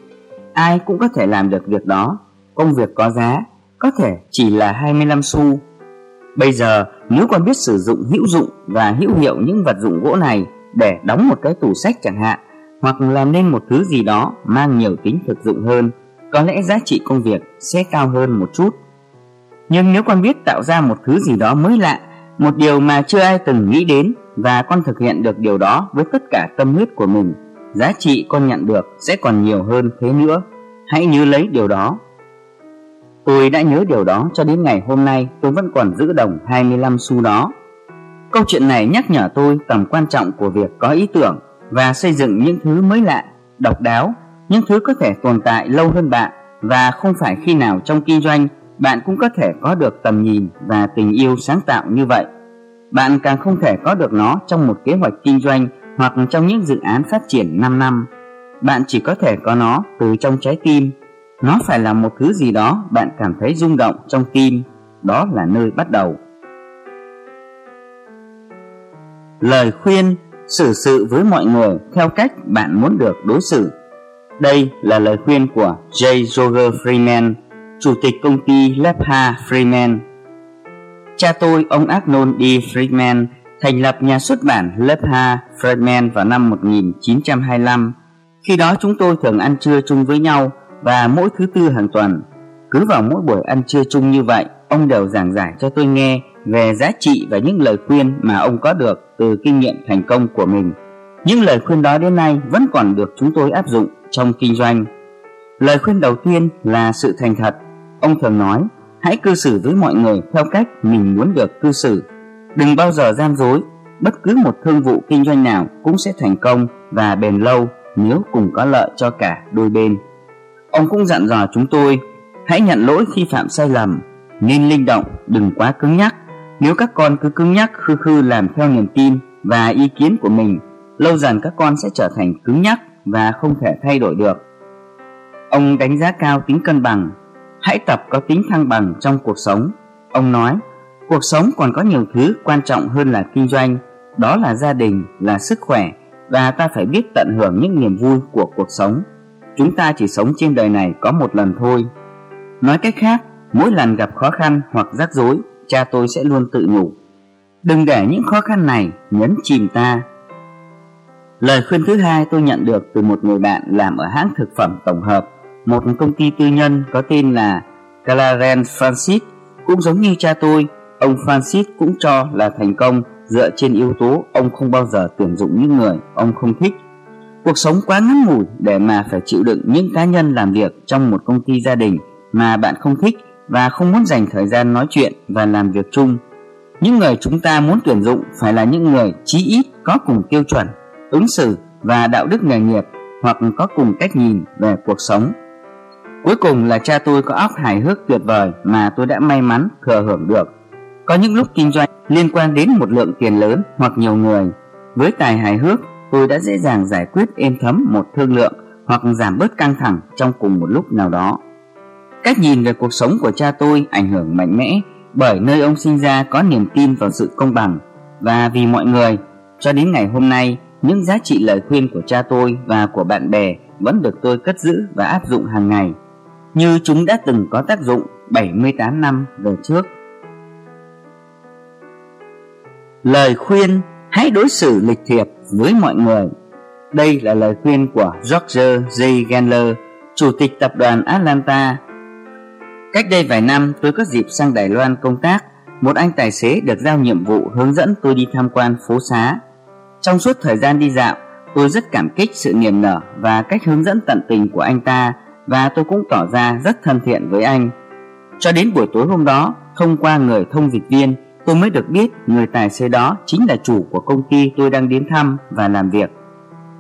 Ai cũng có thể làm được việc đó. Công việc có giá, có thể chỉ là 25 xu. Bây giờ, nếu còn biết sử dụng hữu dụng và hữu hiệu những vật dụng gỗ này để đóng một cái tủ sách chẳng hạn hoặc làm nên một thứ gì đó mang nhiều tính thực dụng hơn có lẽ giá trị công việc sẽ cao hơn một chút. Nhưng nếu con biết tạo ra một thứ gì đó mới lạ, một điều mà chưa ai từng nghĩ đến và con thực hiện được điều đó với tất cả tâm huyết của mình, giá trị con nhận được sẽ còn nhiều hơn thế nữa. Hãy nhớ lấy điều đó. Tôi đã nhớ điều đó cho đến ngày hôm nay tôi vẫn còn giữ đồng 25 xu đó. Câu chuyện này nhắc nhở tôi tầm quan trọng của việc có ý tưởng và xây dựng những thứ mới lạ, độc đáo, những thứ có thể tồn tại lâu hơn bạn và không phải khi nào trong kinh doanh bạn cũng có thể có được tầm nhìn và tình yêu sáng tạo như vậy. Bạn càng không thể có được nó trong một kế hoạch kinh doanh hoặc trong những dự án phát triển 5 năm. Bạn chỉ có thể có nó từ trong trái tim. Nó phải là một thứ gì đó bạn cảm thấy rung động trong tim. Đó là nơi bắt đầu. Lời khuyên xử sự với mọi người theo cách bạn muốn được đối xử. Đây là lời khuyên của J. Roger Freeman, chủ tịch công ty Lepha Freeman. Cha tôi, ông Arnold D. Freeman, thành lập nhà xuất bản Lepha Freeman vào năm 1925. Khi đó chúng tôi thường ăn trưa chung với nhau và mỗi thứ tư hàng tuần. Cứ vào mỗi buổi ăn trưa chung như vậy, ông đều giảng giải cho tôi nghe về giá trị và những lời khuyên mà ông có được từ kinh nghiệm thành công của mình. Những lời khuyên đó đến nay vẫn còn được chúng tôi áp dụng trong kinh doanh. Lời khuyên đầu tiên là sự thành thật. Ông thường nói, hãy cư xử với mọi người theo cách mình muốn được cư xử. Đừng bao giờ gian dối, bất cứ một thương vụ kinh doanh nào cũng sẽ thành công và bền lâu nếu cùng có lợi cho cả đôi bên. Ông cũng dặn dò chúng tôi, hãy nhận lỗi khi phạm sai lầm, nên linh động, đừng quá cứng nhắc. Nếu các con cứ cứng nhắc khư khư làm theo niềm tin và ý kiến của mình, lâu dần các con sẽ trở thành cứng nhắc và không thể thay đổi được. Ông đánh giá cao tính cân bằng, hãy tập có tính thăng bằng trong cuộc sống. Ông nói, cuộc sống còn có nhiều thứ quan trọng hơn là kinh doanh, đó là gia đình, là sức khỏe và ta phải biết tận hưởng những niềm vui của cuộc sống. Chúng ta chỉ sống trên đời này có một lần thôi. Nói cách khác, mỗi lần gặp khó khăn hoặc rắc rối, cha tôi sẽ luôn tự nhủ. Đừng để những khó khăn này nhấn chìm ta Lời khuyên thứ hai tôi nhận được từ một người bạn làm ở hãng thực phẩm tổng hợp, một công ty tư nhân có tên là Clarence Francis. Cũng giống như cha tôi, ông Francis cũng cho là thành công dựa trên yếu tố ông không bao giờ tuyển dụng những người ông không thích. Cuộc sống quá ngắn ngủi để mà phải chịu đựng những cá nhân làm việc trong một công ty gia đình mà bạn không thích và không muốn dành thời gian nói chuyện và làm việc chung. Những người chúng ta muốn tuyển dụng phải là những người chí ít có cùng tiêu chuẩn ứng xử và đạo đức nghề nghiệp hoặc có cùng cách nhìn về cuộc sống. Cuối cùng là cha tôi có óc hài hước tuyệt vời mà tôi đã may mắn thừa hưởng được. Có những lúc kinh doanh liên quan đến một lượng tiền lớn hoặc nhiều người. Với tài hài hước, tôi đã dễ dàng giải quyết êm thấm một thương lượng hoặc giảm bớt căng thẳng trong cùng một lúc nào đó. Cách nhìn về cuộc sống của cha tôi ảnh hưởng mạnh mẽ bởi nơi ông sinh ra có niềm tin vào sự công bằng và vì mọi người cho đến ngày hôm nay những giá trị lời khuyên của cha tôi và của bạn bè vẫn được tôi cất giữ và áp dụng hàng ngày, như chúng đã từng có tác dụng 78 năm về trước. Lời khuyên hãy đối xử lịch thiệp với mọi người. Đây là lời khuyên của George J. Gandler, chủ tịch tập đoàn Atlanta. Cách đây vài năm tôi có dịp sang Đài Loan công tác, một anh tài xế được giao nhiệm vụ hướng dẫn tôi đi tham quan phố xá trong suốt thời gian đi dạo, tôi rất cảm kích sự niềm nở và cách hướng dẫn tận tình của anh ta và tôi cũng tỏ ra rất thân thiện với anh. Cho đến buổi tối hôm đó, thông qua người thông dịch viên, tôi mới được biết người tài xế đó chính là chủ của công ty tôi đang đến thăm và làm việc.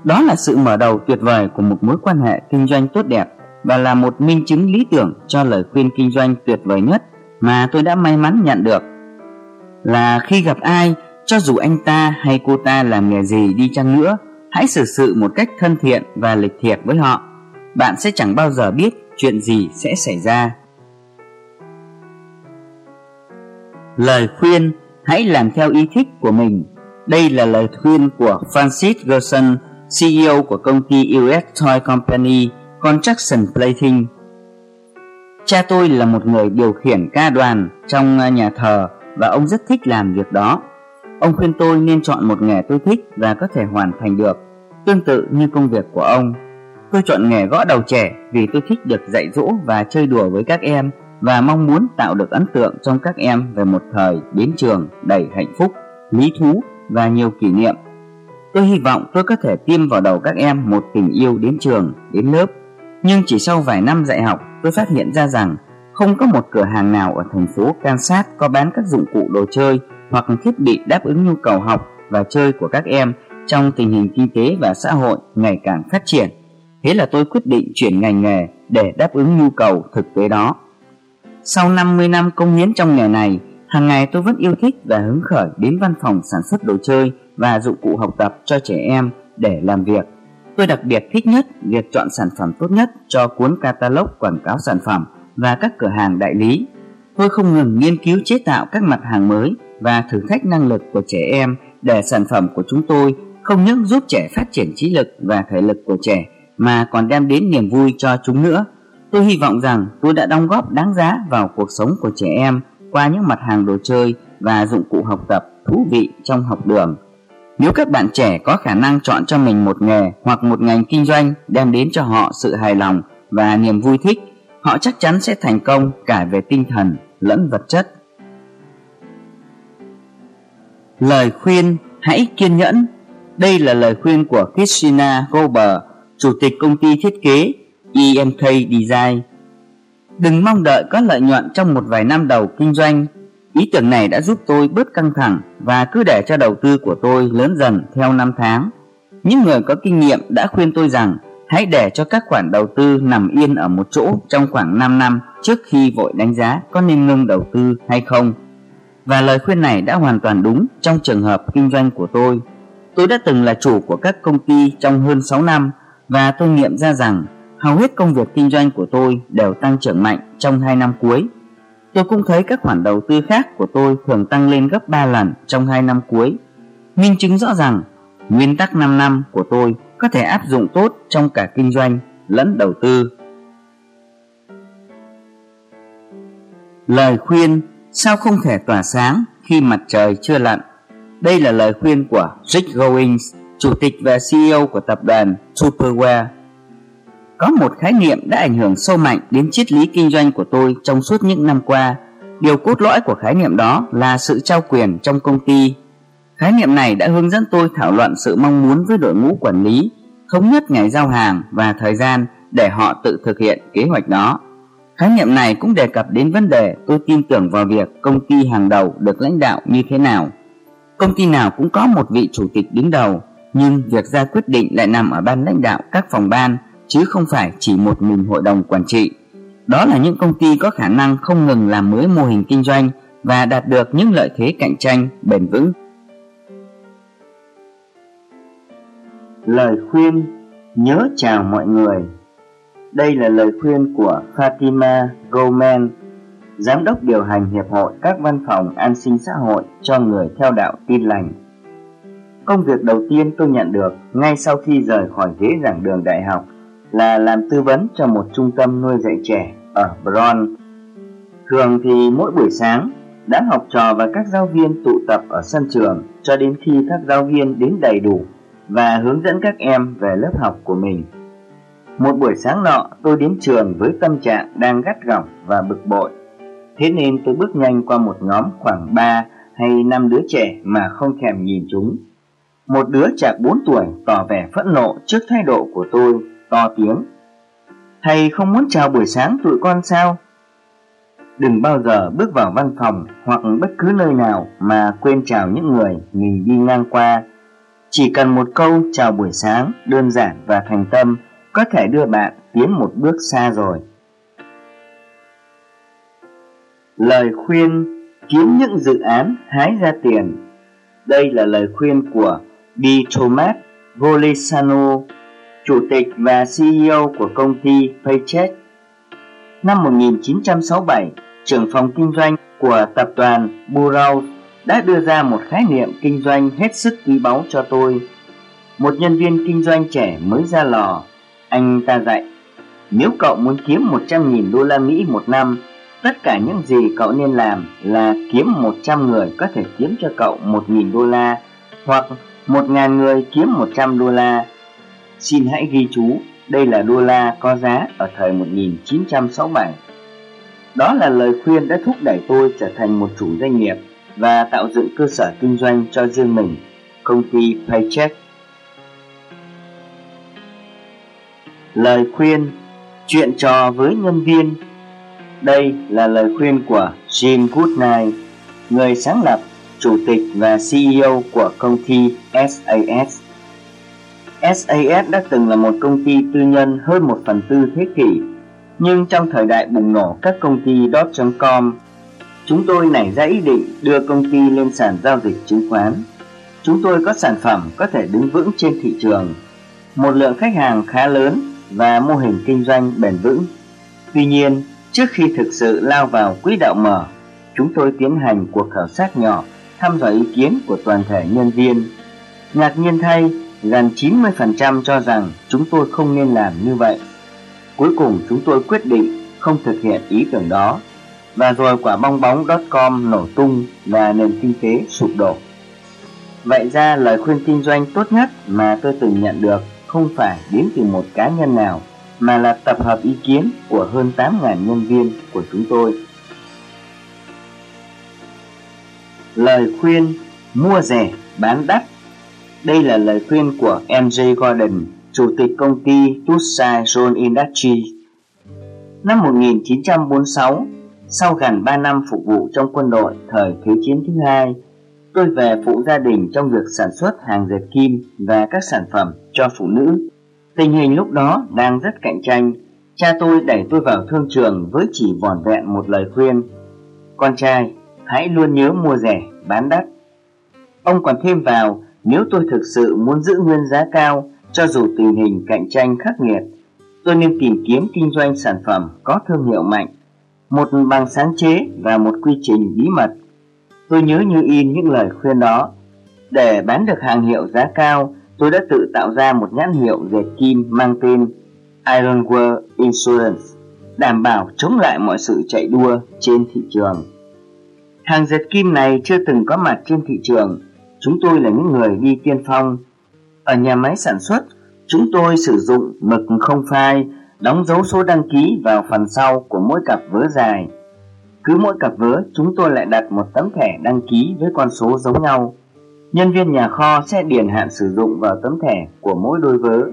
Đó là sự mở đầu tuyệt vời của một mối quan hệ kinh doanh tốt đẹp và là một minh chứng lý tưởng cho lời khuyên kinh doanh tuyệt vời nhất mà tôi đã may mắn nhận được. Là khi gặp ai, cho dù anh ta hay cô ta làm nghề gì đi chăng nữa, hãy xử sự một cách thân thiện và lịch thiệp với họ. Bạn sẽ chẳng bao giờ biết chuyện gì sẽ xảy ra. Lời khuyên hãy làm theo ý thích của mình. Đây là lời khuyên của Francis Gerson, CEO của công ty US Toy Company Construction Plating. Cha tôi là một người điều khiển ca đoàn trong à, nhà thờ và ông rất thích làm việc đó. Ông khuyên tôi nên chọn một nghề tôi thích và có thể hoàn thành được, tương tự như công việc của ông. Tôi chọn nghề gõ đầu trẻ vì tôi thích được dạy dỗ và chơi đùa với các em và mong muốn tạo được ấn tượng trong các em về một thời đến trường đầy hạnh phúc, lý thú và nhiều kỷ niệm. Tôi hy vọng tôi có thể tiêm vào đầu các em một tình yêu đến trường, đến lớp. Nhưng chỉ sau vài năm dạy học, tôi phát hiện ra rằng không có một cửa hàng nào ở thành phố Kansas có bán các dụng cụ đồ chơi hoặc thiết bị đáp ứng nhu cầu học và chơi của các em trong tình hình kinh tế và xã hội ngày càng phát triển. Thế là tôi quyết định chuyển ngành nghề để đáp ứng nhu cầu thực tế đó. Sau 50 năm công hiến trong nghề này, hàng ngày tôi vẫn yêu thích và hứng khởi đến văn phòng sản xuất đồ chơi và dụng cụ học tập cho trẻ em để làm việc. Tôi đặc biệt thích nhất việc chọn sản phẩm tốt nhất cho cuốn catalog quảng cáo sản phẩm và các cửa hàng đại lý. Tôi không ngừng nghiên cứu chế tạo các mặt hàng mới và thử thách năng lực của trẻ em để sản phẩm của chúng tôi không những giúp trẻ phát triển trí lực và thể lực của trẻ mà còn đem đến niềm vui cho chúng nữa. Tôi hy vọng rằng tôi đã đóng góp đáng giá vào cuộc sống của trẻ em qua những mặt hàng đồ chơi và dụng cụ học tập thú vị trong học đường. Nếu các bạn trẻ có khả năng chọn cho mình một nghề hoặc một ngành kinh doanh đem đến cho họ sự hài lòng và niềm vui thích, họ chắc chắn sẽ thành công cả về tinh thần lẫn vật chất. Lời khuyên hãy kiên nhẫn Đây là lời khuyên của Christina Gober, chủ tịch công ty thiết kế EMK Design. Đừng mong đợi có lợi nhuận trong một vài năm đầu kinh doanh. Ý tưởng này đã giúp tôi bớt căng thẳng và cứ để cho đầu tư của tôi lớn dần theo năm tháng. Những người có kinh nghiệm đã khuyên tôi rằng hãy để cho các khoản đầu tư nằm yên ở một chỗ trong khoảng 5 năm trước khi vội đánh giá có nên ngưng đầu tư hay không. Và lời khuyên này đã hoàn toàn đúng trong trường hợp kinh doanh của tôi. Tôi đã từng là chủ của các công ty trong hơn 6 năm và tôi nghiệm ra rằng hầu hết công việc kinh doanh của tôi đều tăng trưởng mạnh trong 2 năm cuối. Tôi cũng thấy các khoản đầu tư khác của tôi thường tăng lên gấp 3 lần trong 2 năm cuối. Minh chứng rõ ràng, nguyên tắc 5 năm của tôi có thể áp dụng tốt trong cả kinh doanh lẫn đầu tư. Lời khuyên sao không thể tỏa sáng khi mặt trời chưa lặn? Đây là lời khuyên của Rick Goings, chủ tịch và CEO của tập đoàn Superware. Có một khái niệm đã ảnh hưởng sâu mạnh đến triết lý kinh doanh của tôi trong suốt những năm qua. Điều cốt lõi của khái niệm đó là sự trao quyền trong công ty. Khái niệm này đã hướng dẫn tôi thảo luận sự mong muốn với đội ngũ quản lý, thống nhất ngày giao hàng và thời gian để họ tự thực hiện kế hoạch đó. Khái niệm này cũng đề cập đến vấn đề tôi tin tưởng vào việc công ty hàng đầu được lãnh đạo như thế nào. Công ty nào cũng có một vị chủ tịch đứng đầu, nhưng việc ra quyết định lại nằm ở ban lãnh đạo các phòng ban chứ không phải chỉ một mình hội đồng quản trị. Đó là những công ty có khả năng không ngừng làm mới mô hình kinh doanh và đạt được những lợi thế cạnh tranh bền vững. Lời khuyên Nhớ chào mọi người Đây là lời khuyên của Fatima Goldman, Giám đốc điều hành Hiệp hội các văn phòng an sinh xã hội cho người theo đạo tin lành. Công việc đầu tiên tôi nhận được ngay sau khi rời khỏi ghế giảng đường đại học là làm tư vấn cho một trung tâm nuôi dạy trẻ ở Bron. Thường thì mỗi buổi sáng, đám học trò và các giáo viên tụ tập ở sân trường cho đến khi các giáo viên đến đầy đủ và hướng dẫn các em về lớp học của mình. Một buổi sáng nọ, tôi đến trường với tâm trạng đang gắt gỏng và bực bội. Thế nên tôi bước nhanh qua một nhóm khoảng 3 hay 5 đứa trẻ mà không thèm nhìn chúng. Một đứa chạc 4 tuổi tỏ vẻ phẫn nộ trước thái độ của tôi, to tiếng. Thầy không muốn chào buổi sáng tụi con sao? Đừng bao giờ bước vào văn phòng hoặc bất cứ nơi nào mà quên chào những người mình đi ngang qua chỉ cần một câu chào buổi sáng đơn giản và thành tâm có thể đưa bạn tiến một bước xa rồi. Lời khuyên kiếm những dự án hái ra tiền. Đây là lời khuyên của B. Thomas Golisano, chủ tịch và CEO của công ty Paycheck. Năm 1967, trưởng phòng kinh doanh của tập đoàn Burroughs đã đưa ra một khái niệm kinh doanh hết sức quý báu cho tôi. Một nhân viên kinh doanh trẻ mới ra lò, anh ta dạy, nếu cậu muốn kiếm 100.000 đô la Mỹ một năm, tất cả những gì cậu nên làm là kiếm 100 người có thể kiếm cho cậu 1.000 đô la, hoặc 1.000 người kiếm 100 đô la. Xin hãy ghi chú, đây là đô la có giá ở thời 1967. Đó là lời khuyên đã thúc đẩy tôi trở thành một chủ doanh nghiệp và tạo dựng cơ sở kinh doanh cho riêng mình, công ty Paycheck. Lời khuyên Chuyện trò với nhân viên Đây là lời khuyên của Jim Goodnight, người sáng lập, chủ tịch và CEO của công ty SAS SAS đã từng là một công ty tư nhân hơn một phần tư thế kỷ. Nhưng trong thời đại bùng nổ các công ty dot.com, Chúng tôi nảy ra ý định đưa công ty lên sàn giao dịch chứng khoán. Chúng tôi có sản phẩm có thể đứng vững trên thị trường Một lượng khách hàng khá lớn và mô hình kinh doanh bền vững. Tuy nhiên, trước khi thực sự lao vào quỹ đạo mở Chúng tôi tiến hành cuộc khảo sát nhỏ thăm dò ý kiến của toàn thể nhân viên. Ngạc nhiên thay, gần 90% cho rằng chúng tôi không nên làm như vậy. Cuối cùng chúng tôi quyết định không thực hiện ý tưởng đó và rồi quả bong bóng.com nổ tung và nền kinh tế sụp đổ. Vậy ra lời khuyên kinh doanh tốt nhất mà tôi từng nhận được không phải đến từ một cá nhân nào, mà là tập hợp ý kiến của hơn 8.000 nhân viên của chúng tôi. Lời khuyên, mua rẻ, bán đắt đây là lời khuyên của MJ Gordon, chủ tịch công ty Tussai Zone Industry. Năm 1946, sau gần 3 năm phục vụ trong quân đội thời Thế chiến thứ hai, tôi về phụ gia đình trong việc sản xuất hàng dệt kim và các sản phẩm cho phụ nữ. Tình hình lúc đó đang rất cạnh tranh. Cha tôi đẩy tôi vào thương trường với chỉ vỏn vẹn một lời khuyên. Con trai, hãy luôn nhớ mua rẻ, bán đắt. Ông còn thêm vào nếu tôi thực sự muốn giữ nguyên giá cao, cho dù tình hình cạnh tranh khắc nghiệt, tôi nên tìm kiếm kinh doanh sản phẩm có thương hiệu mạnh, một bằng sáng chế và một quy trình bí mật. Tôi nhớ như in những lời khuyên đó. Để bán được hàng hiệu giá cao, tôi đã tự tạo ra một nhãn hiệu dệt kim mang tên Ironware Insurance, đảm bảo chống lại mọi sự chạy đua trên thị trường. Hàng dệt kim này chưa từng có mặt trên thị trường, Chúng tôi là những người đi tiên phong. Ở nhà máy sản xuất, chúng tôi sử dụng mực không phai, đóng dấu số đăng ký vào phần sau của mỗi cặp vớ dài. Cứ mỗi cặp vớ, chúng tôi lại đặt một tấm thẻ đăng ký với con số giống nhau. Nhân viên nhà kho sẽ điền hạn sử dụng vào tấm thẻ của mỗi đôi vớ.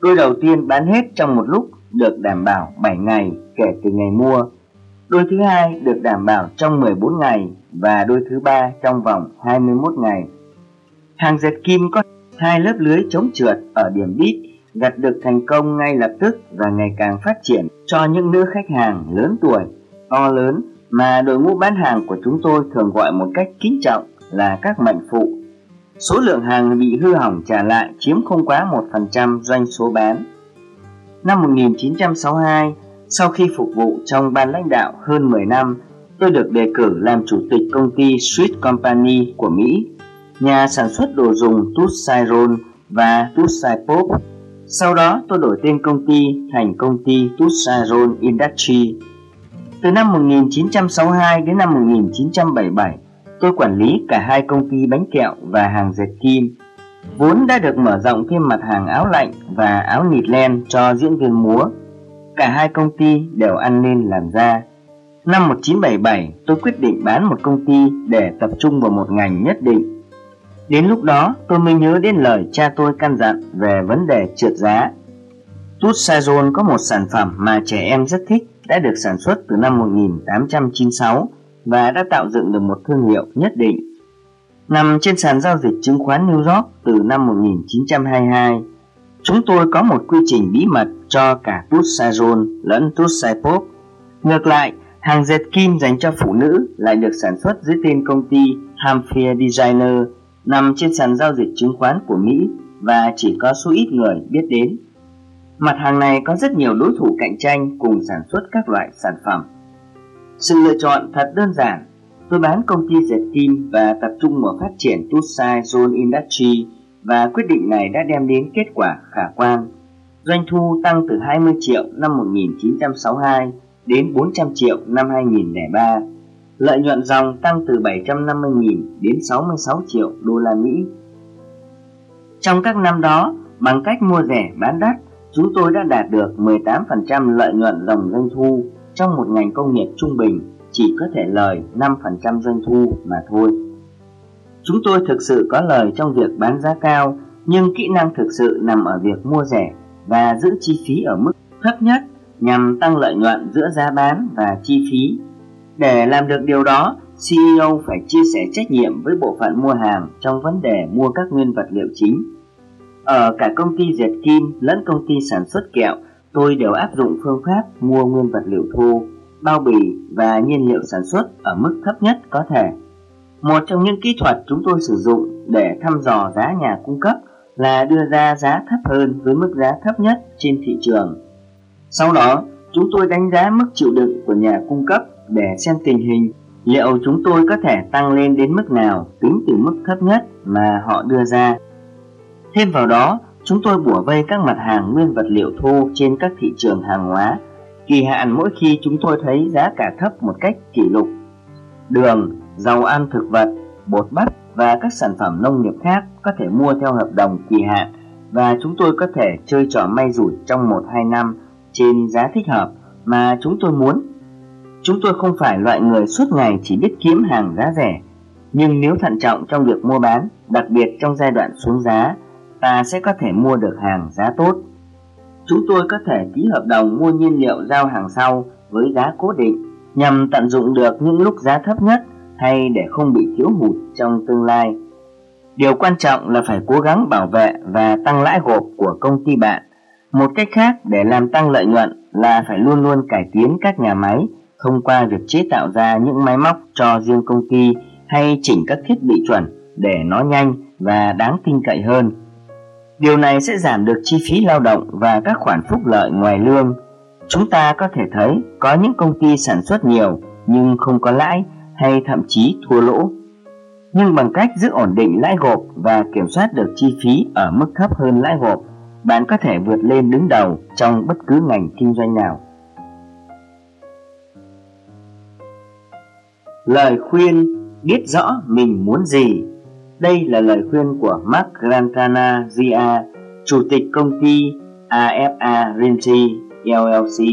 Đôi đầu tiên bán hết trong một lúc được đảm bảo 7 ngày kể từ ngày mua. Đôi thứ hai được đảm bảo trong 14 ngày và đôi thứ ba trong vòng 21 ngày. Hàng dệt kim có hai lớp lưới chống trượt ở điểm đít gặt được thành công ngay lập tức và ngày càng phát triển cho những nữ khách hàng lớn tuổi, to lớn mà đội ngũ bán hàng của chúng tôi thường gọi một cách kính trọng là các mệnh phụ. Số lượng hàng bị hư hỏng trả lại chiếm không quá 1% doanh số bán. Năm 1962, sau khi phục vụ trong ban lãnh đạo hơn 10 năm, tôi được đề cử làm chủ tịch công ty Sweet Company của Mỹ nhà sản xuất đồ dùng Tussairon và Tussaipop. Sau đó tôi đổi tên công ty thành công ty Tussairon Industry. Từ năm 1962 đến năm 1977, tôi quản lý cả hai công ty bánh kẹo và hàng dệt kim. Vốn đã được mở rộng thêm mặt hàng áo lạnh và áo nịt len cho diễn viên múa. Cả hai công ty đều ăn nên làm ra. Năm 1977, tôi quyết định bán một công ty để tập trung vào một ngành nhất định Đến lúc đó tôi mới nhớ đến lời cha tôi căn dặn về vấn đề trượt giá. Tút Sazon có một sản phẩm mà trẻ em rất thích đã được sản xuất từ năm 1896 và đã tạo dựng được một thương hiệu nhất định. Nằm trên sàn giao dịch chứng khoán New York từ năm 1922, chúng tôi có một quy trình bí mật cho cả Tút Sazon lẫn Tút Saipop. Ngược lại, hàng dệt kim dành cho phụ nữ lại được sản xuất dưới tên công ty Hamphia Designer nằm trên sàn giao dịch chứng khoán của Mỹ và chỉ có số ít người biết đến. Mặt hàng này có rất nhiều đối thủ cạnh tranh cùng sản xuất các loại sản phẩm. Sự lựa chọn thật đơn giản. Tôi bán công ty dệt kim và tập trung vào phát triển Tussai Zone Industry và quyết định này đã đem đến kết quả khả quan. Doanh thu tăng từ 20 triệu năm 1962 đến 400 triệu năm 2003 lợi nhuận dòng tăng từ 750.000 đến 66 triệu đô la Mỹ. Trong các năm đó, bằng cách mua rẻ bán đắt, chúng tôi đã đạt được 18% lợi nhuận dòng doanh thu trong một ngành công nghiệp trung bình chỉ có thể lời 5% doanh thu mà thôi. Chúng tôi thực sự có lời trong việc bán giá cao, nhưng kỹ năng thực sự nằm ở việc mua rẻ và giữ chi phí ở mức thấp nhất nhằm tăng lợi nhuận giữa giá bán và chi phí. Để làm được điều đó, CEO phải chia sẻ trách nhiệm với bộ phận mua hàng trong vấn đề mua các nguyên vật liệu chính. Ở cả công ty dệt kim lẫn công ty sản xuất kẹo, tôi đều áp dụng phương pháp mua nguyên vật liệu thô, bao bì và nhiên liệu sản xuất ở mức thấp nhất có thể. Một trong những kỹ thuật chúng tôi sử dụng để thăm dò giá nhà cung cấp là đưa ra giá thấp hơn với mức giá thấp nhất trên thị trường. Sau đó, chúng tôi đánh giá mức chịu đựng của nhà cung cấp để xem tình hình liệu chúng tôi có thể tăng lên đến mức nào tính từ mức thấp nhất mà họ đưa ra. Thêm vào đó, chúng tôi bủa vây các mặt hàng nguyên vật liệu thô trên các thị trường hàng hóa, kỳ hạn mỗi khi chúng tôi thấy giá cả thấp một cách kỷ lục. Đường, dầu ăn thực vật, bột bắp và các sản phẩm nông nghiệp khác có thể mua theo hợp đồng kỳ hạn và chúng tôi có thể chơi trò may rủi trong 1-2 năm trên giá thích hợp mà chúng tôi muốn. Chúng tôi không phải loại người suốt ngày chỉ biết kiếm hàng giá rẻ, nhưng nếu thận trọng trong việc mua bán, đặc biệt trong giai đoạn xuống giá, ta sẽ có thể mua được hàng giá tốt. Chúng tôi có thể ký hợp đồng mua nhiên liệu giao hàng sau với giá cố định nhằm tận dụng được những lúc giá thấp nhất hay để không bị thiếu hụt trong tương lai. Điều quan trọng là phải cố gắng bảo vệ và tăng lãi gộp của công ty bạn. Một cách khác để làm tăng lợi nhuận là phải luôn luôn cải tiến các nhà máy thông qua việc chế tạo ra những máy móc cho riêng công ty hay chỉnh các thiết bị chuẩn để nó nhanh và đáng tin cậy hơn. Điều này sẽ giảm được chi phí lao động và các khoản phúc lợi ngoài lương. Chúng ta có thể thấy có những công ty sản xuất nhiều nhưng không có lãi hay thậm chí thua lỗ. Nhưng bằng cách giữ ổn định lãi gộp và kiểm soát được chi phí ở mức thấp hơn lãi gộp, bạn có thể vượt lên đứng đầu trong bất cứ ngành kinh doanh nào. Lời khuyên biết rõ mình muốn gì đây là lời khuyên của Mark Grantana Gia, Chủ tịch công ty AFA Realty LLC.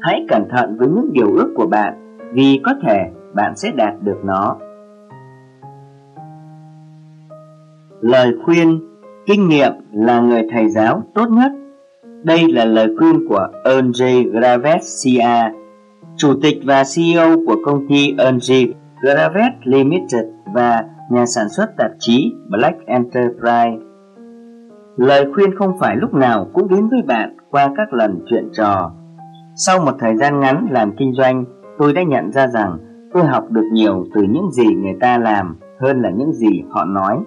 Hãy cẩn thận với những điều ước của bạn vì có thể bạn sẽ đạt được nó. Lời khuyên Kinh nghiệm là người thầy giáo tốt nhất Đây là lời khuyên của Ern Gravesia Chủ tịch và CEO của công ty Ern Gravet Limited và nhà sản xuất tạp chí Black Enterprise. Lời khuyên không phải lúc nào cũng đến với bạn qua các lần chuyện trò. Sau một thời gian ngắn làm kinh doanh, tôi đã nhận ra rằng tôi học được nhiều từ những gì người ta làm hơn là những gì họ nói.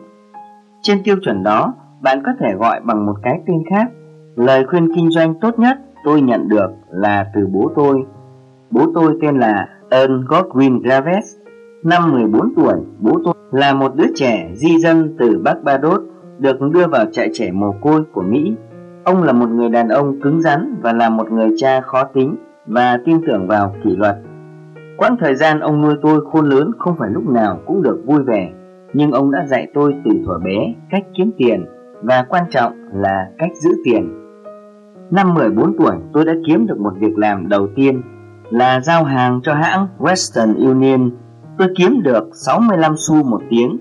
Trên tiêu chuẩn đó, bạn có thể gọi bằng một cái tên khác. Lời khuyên kinh doanh tốt nhất tôi nhận được là từ bố tôi. Bố tôi tên là Ern Godwin Graves. Năm 14 tuổi, bố tôi là một đứa trẻ di dân từ Barbados được đưa vào trại trẻ mồ côi của Mỹ. Ông là một người đàn ông cứng rắn và là một người cha khó tính và tin tưởng vào kỷ luật. Quãng thời gian ông nuôi tôi khôn lớn không phải lúc nào cũng được vui vẻ, nhưng ông đã dạy tôi từ thuở bé cách kiếm tiền và quan trọng là cách giữ tiền. Năm 14 tuổi tôi đã kiếm được một việc làm đầu tiên là giao hàng cho hãng Western Union tôi kiếm được 65 xu một tiếng.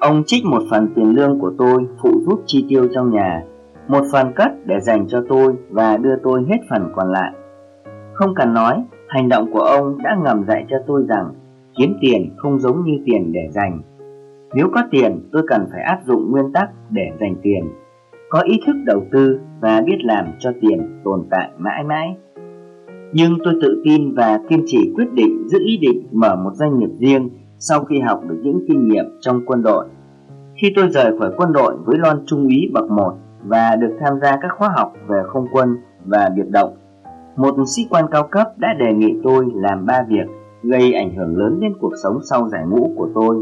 Ông trích một phần tiền lương của tôi phụ giúp chi tiêu trong nhà, một phần cất để dành cho tôi và đưa tôi hết phần còn lại. Không cần nói, hành động của ông đã ngầm dạy cho tôi rằng kiếm tiền không giống như tiền để dành. Nếu có tiền, tôi cần phải áp dụng nguyên tắc để dành tiền, có ý thức đầu tư và biết làm cho tiền tồn tại mãi mãi. Nhưng tôi tự tin và kiên trì quyết định giữ ý định mở một doanh nghiệp riêng sau khi học được những kinh nghiệm trong quân đội. Khi tôi rời khỏi quân đội với lon trung úy bậc 1 và được tham gia các khóa học về không quân và biệt động, một sĩ quan cao cấp đã đề nghị tôi làm ba việc gây ảnh hưởng lớn đến cuộc sống sau giải ngũ của tôi.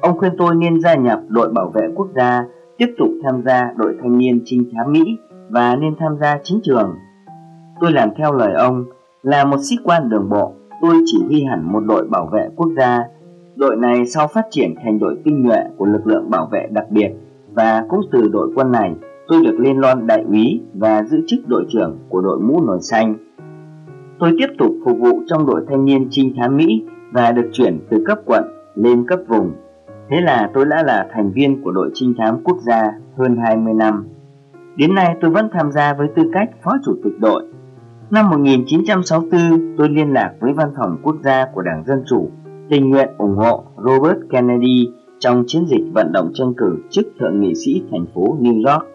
Ông khuyên tôi nên gia nhập đội bảo vệ quốc gia, tiếp tục tham gia đội thanh niên trinh thám Mỹ và nên tham gia chính trường Tôi làm theo lời ông, là một sĩ quan đường bộ, tôi chỉ huy hẳn một đội bảo vệ quốc gia. Đội này sau phát triển thành đội tinh nhuệ của lực lượng bảo vệ đặc biệt và cũng từ đội quân này tôi được lên lon đại úy và giữ chức đội trưởng của đội mũ nổi xanh. Tôi tiếp tục phục vụ trong đội thanh niên trinh thám Mỹ và được chuyển từ cấp quận lên cấp vùng. Thế là tôi đã là thành viên của đội trinh thám quốc gia hơn 20 năm. Đến nay tôi vẫn tham gia với tư cách phó chủ tịch đội. Năm 1964, tôi liên lạc với văn phòng quốc gia của Đảng Dân Chủ, tình nguyện ủng hộ Robert Kennedy trong chiến dịch vận động tranh cử chức thượng nghị sĩ thành phố New York.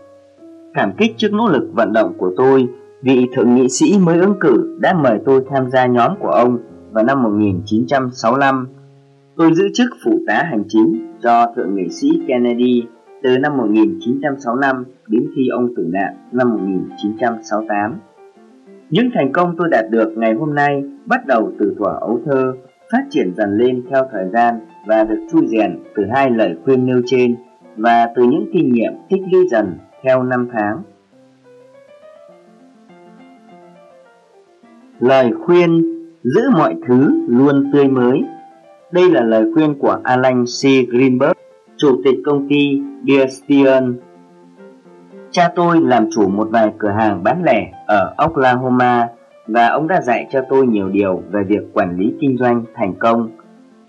Cảm kích trước nỗ lực vận động của tôi, vị thượng nghị sĩ mới ứng cử đã mời tôi tham gia nhóm của ông vào năm 1965. Tôi giữ chức phụ tá hành chính cho thượng nghị sĩ Kennedy từ năm 1965 đến khi ông tử nạn năm 1968. Những thành công tôi đạt được ngày hôm nay bắt đầu từ thuở ấu thơ, phát triển dần lên theo thời gian và được chui rèn từ hai lời khuyên nêu trên và từ những kinh nghiệm tích lũy dần theo năm tháng. Lời khuyên giữ mọi thứ luôn tươi mới. Đây là lời khuyên của Alan C. Greenberg, chủ tịch công ty Deerstein. Cha tôi làm chủ một vài cửa hàng bán lẻ ở Oklahoma và ông đã dạy cho tôi nhiều điều về việc quản lý kinh doanh thành công.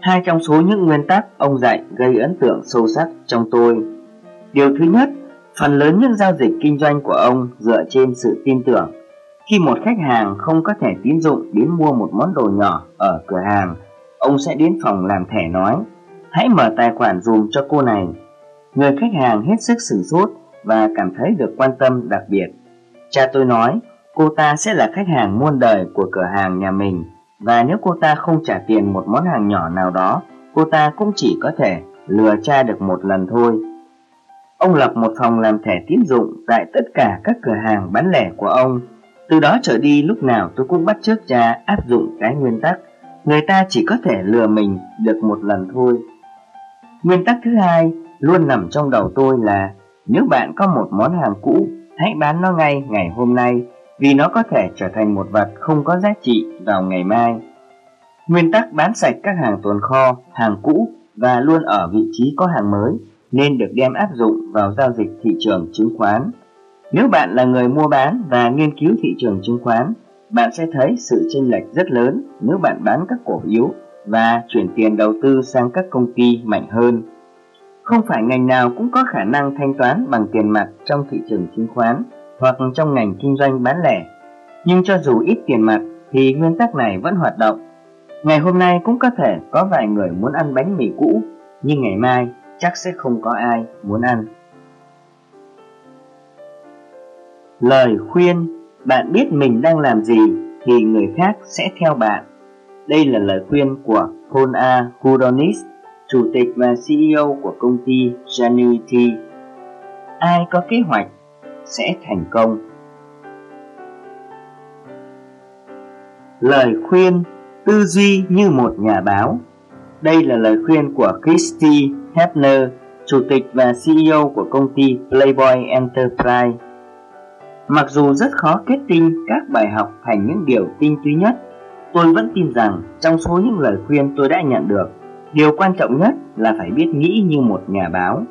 Hai trong số những nguyên tắc ông dạy gây ấn tượng sâu sắc trong tôi. Điều thứ nhất, phần lớn những giao dịch kinh doanh của ông dựa trên sự tin tưởng. Khi một khách hàng không có thẻ tín dụng đến mua một món đồ nhỏ ở cửa hàng, ông sẽ đến phòng làm thẻ nói, hãy mở tài khoản dùm cho cô này. Người khách hàng hết sức sửng sốt và cảm thấy được quan tâm đặc biệt. Cha tôi nói, cô ta sẽ là khách hàng muôn đời của cửa hàng nhà mình và nếu cô ta không trả tiền một món hàng nhỏ nào đó, cô ta cũng chỉ có thể lừa cha được một lần thôi. Ông lập một phòng làm thẻ tín dụng tại tất cả các cửa hàng bán lẻ của ông. Từ đó trở đi lúc nào tôi cũng bắt chước cha áp dụng cái nguyên tắc người ta chỉ có thể lừa mình được một lần thôi. Nguyên tắc thứ hai luôn nằm trong đầu tôi là nếu bạn có một món hàng cũ, hãy bán nó ngay ngày hôm nay vì nó có thể trở thành một vật không có giá trị vào ngày mai. Nguyên tắc bán sạch các hàng tồn kho, hàng cũ và luôn ở vị trí có hàng mới nên được đem áp dụng vào giao dịch thị trường chứng khoán. Nếu bạn là người mua bán và nghiên cứu thị trường chứng khoán, bạn sẽ thấy sự chênh lệch rất lớn nếu bạn bán các cổ yếu và chuyển tiền đầu tư sang các công ty mạnh hơn. Không phải ngành nào cũng có khả năng thanh toán bằng tiền mặt trong thị trường chứng khoán hoặc trong ngành kinh doanh bán lẻ. Nhưng cho dù ít tiền mặt thì nguyên tắc này vẫn hoạt động. Ngày hôm nay cũng có thể có vài người muốn ăn bánh mì cũ, nhưng ngày mai chắc sẽ không có ai muốn ăn. Lời khuyên Bạn biết mình đang làm gì thì người khác sẽ theo bạn. Đây là lời khuyên của Paul A. Huronis, chủ tịch và CEO của công ty Januity. Ai có kế hoạch sẽ thành công. Lời khuyên tư duy như một nhà báo. Đây là lời khuyên của Christy Hefner, chủ tịch và CEO của công ty Playboy Enterprise. Mặc dù rất khó kết tinh các bài học thành những điều tinh túy nhất, tôi vẫn tin rằng trong số những lời khuyên tôi đã nhận được, điều quan trọng nhất là phải biết nghĩ như một nhà báo.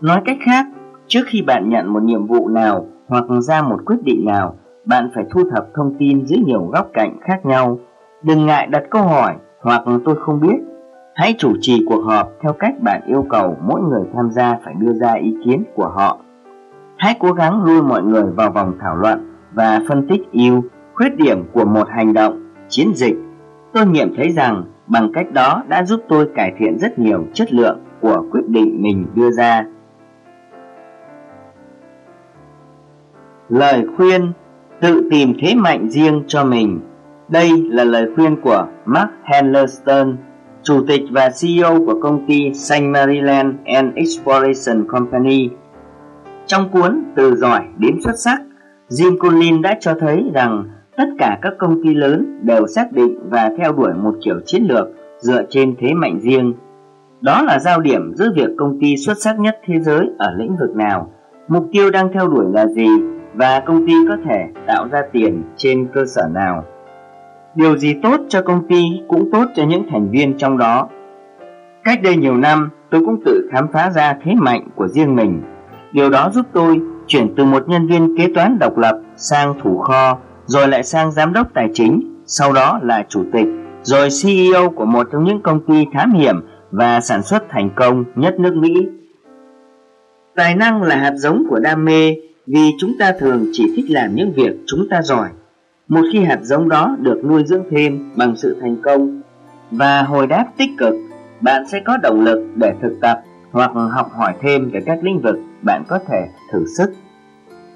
Nói cách khác, Trước khi bạn nhận một nhiệm vụ nào hoặc ra một quyết định nào, bạn phải thu thập thông tin dưới nhiều góc cạnh khác nhau. Đừng ngại đặt câu hỏi hoặc tôi không biết. Hãy chủ trì cuộc họp theo cách bạn yêu cầu mỗi người tham gia phải đưa ra ý kiến của họ. Hãy cố gắng lôi mọi người vào vòng thảo luận và phân tích ưu, khuyết điểm của một hành động, chiến dịch. Tôi nghiệm thấy rằng bằng cách đó đã giúp tôi cải thiện rất nhiều chất lượng của quyết định mình đưa ra. Lời khuyên, Tự tìm thế mạnh riêng cho mình Đây là lời khuyên của Mark Henlerston Chủ tịch và CEO của công ty Saint Maryland and Exploration Company Trong cuốn Từ giỏi đến xuất sắc, Jim Collins đã cho thấy rằng tất cả các công ty lớn đều xác định và theo đuổi một kiểu chiến lược dựa trên thế mạnh riêng. Đó là giao điểm giữa việc công ty xuất sắc nhất thế giới ở lĩnh vực nào, mục tiêu đang theo đuổi là gì và công ty có thể tạo ra tiền trên cơ sở nào. Điều gì tốt cho công ty cũng tốt cho những thành viên trong đó. Cách đây nhiều năm, tôi cũng tự khám phá ra thế mạnh của riêng mình. Điều đó giúp tôi chuyển từ một nhân viên kế toán độc lập sang thủ kho, rồi lại sang giám đốc tài chính, sau đó là chủ tịch, rồi CEO của một trong những công ty thám hiểm và sản xuất thành công nhất nước Mỹ. Tài năng là hạt giống của đam mê vì chúng ta thường chỉ thích làm những việc chúng ta giỏi. Một khi hạt giống đó được nuôi dưỡng thêm bằng sự thành công và hồi đáp tích cực, bạn sẽ có động lực để thực tập hoặc học hỏi thêm về các lĩnh vực bạn có thể thử sức.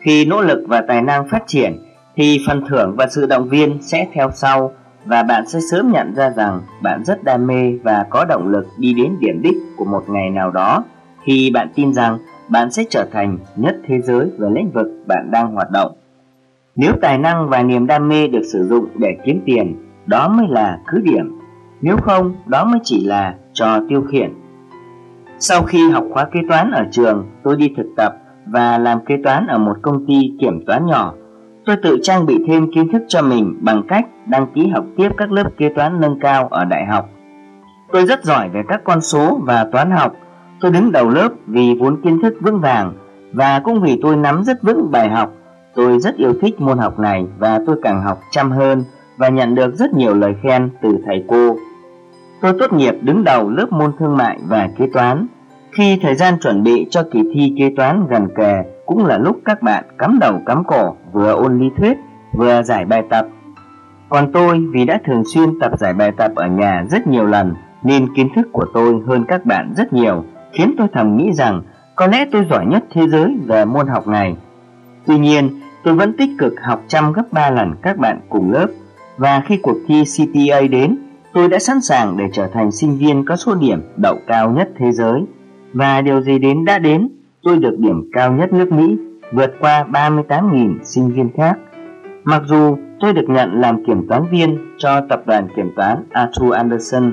Khi nỗ lực và tài năng phát triển thì phần thưởng và sự động viên sẽ theo sau và bạn sẽ sớm nhận ra rằng bạn rất đam mê và có động lực đi đến điểm đích của một ngày nào đó khi bạn tin rằng bạn sẽ trở thành nhất thế giới về lĩnh vực bạn đang hoạt động. Nếu tài năng và niềm đam mê được sử dụng để kiếm tiền, đó mới là cứ điểm. Nếu không, đó mới chỉ là trò tiêu khiển. Sau khi học khóa kế toán ở trường, tôi đi thực tập và làm kế toán ở một công ty kiểm toán nhỏ. Tôi tự trang bị thêm kiến thức cho mình bằng cách đăng ký học tiếp các lớp kế toán nâng cao ở đại học. Tôi rất giỏi về các con số và toán học. Tôi đứng đầu lớp vì vốn kiến thức vững vàng và cũng vì tôi nắm rất vững bài học. Tôi rất yêu thích môn học này và tôi càng học chăm hơn và nhận được rất nhiều lời khen từ thầy cô. Tôi tốt nghiệp đứng đầu lớp môn thương mại và kế toán. Khi thời gian chuẩn bị cho kỳ thi kế toán gần kề cũng là lúc các bạn cắm đầu cắm cổ vừa ôn lý thuyết vừa giải bài tập. Còn tôi vì đã thường xuyên tập giải bài tập ở nhà rất nhiều lần nên kiến thức của tôi hơn các bạn rất nhiều khiến tôi thầm nghĩ rằng có lẽ tôi giỏi nhất thế giới về môn học này. Tuy nhiên, tôi vẫn tích cực học chăm gấp 3 lần các bạn cùng lớp và khi cuộc thi CTA đến, tôi đã sẵn sàng để trở thành sinh viên có số điểm đậu cao nhất thế giới. Và điều gì đến đã đến, tôi được điểm cao nhất nước Mỹ, vượt qua 38.000 sinh viên khác. Mặc dù tôi được nhận làm kiểm toán viên cho tập đoàn kiểm toán Arthur Anderson,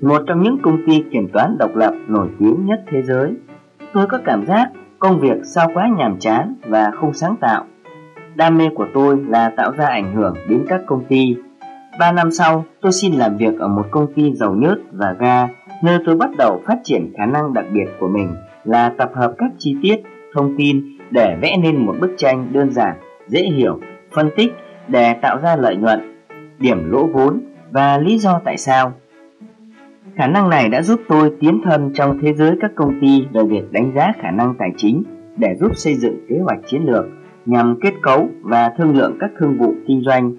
một trong những công ty kiểm toán độc lập nổi tiếng nhất thế giới, tôi có cảm giác công việc sao quá nhàm chán và không sáng tạo. Đam mê của tôi là tạo ra ảnh hưởng đến các công ty. Ba năm sau, tôi xin làm việc ở một công ty dầu nhớt và ga, nơi tôi bắt đầu phát triển khả năng đặc biệt của mình là tập hợp các chi tiết, thông tin để vẽ nên một bức tranh đơn giản, dễ hiểu, phân tích để tạo ra lợi nhuận, điểm lỗ vốn và lý do tại sao. Khả năng này đã giúp tôi tiến thân trong thế giới các công ty về việc đánh giá khả năng tài chính để giúp xây dựng kế hoạch chiến lược nhằm kết cấu và thương lượng các thương vụ kinh doanh.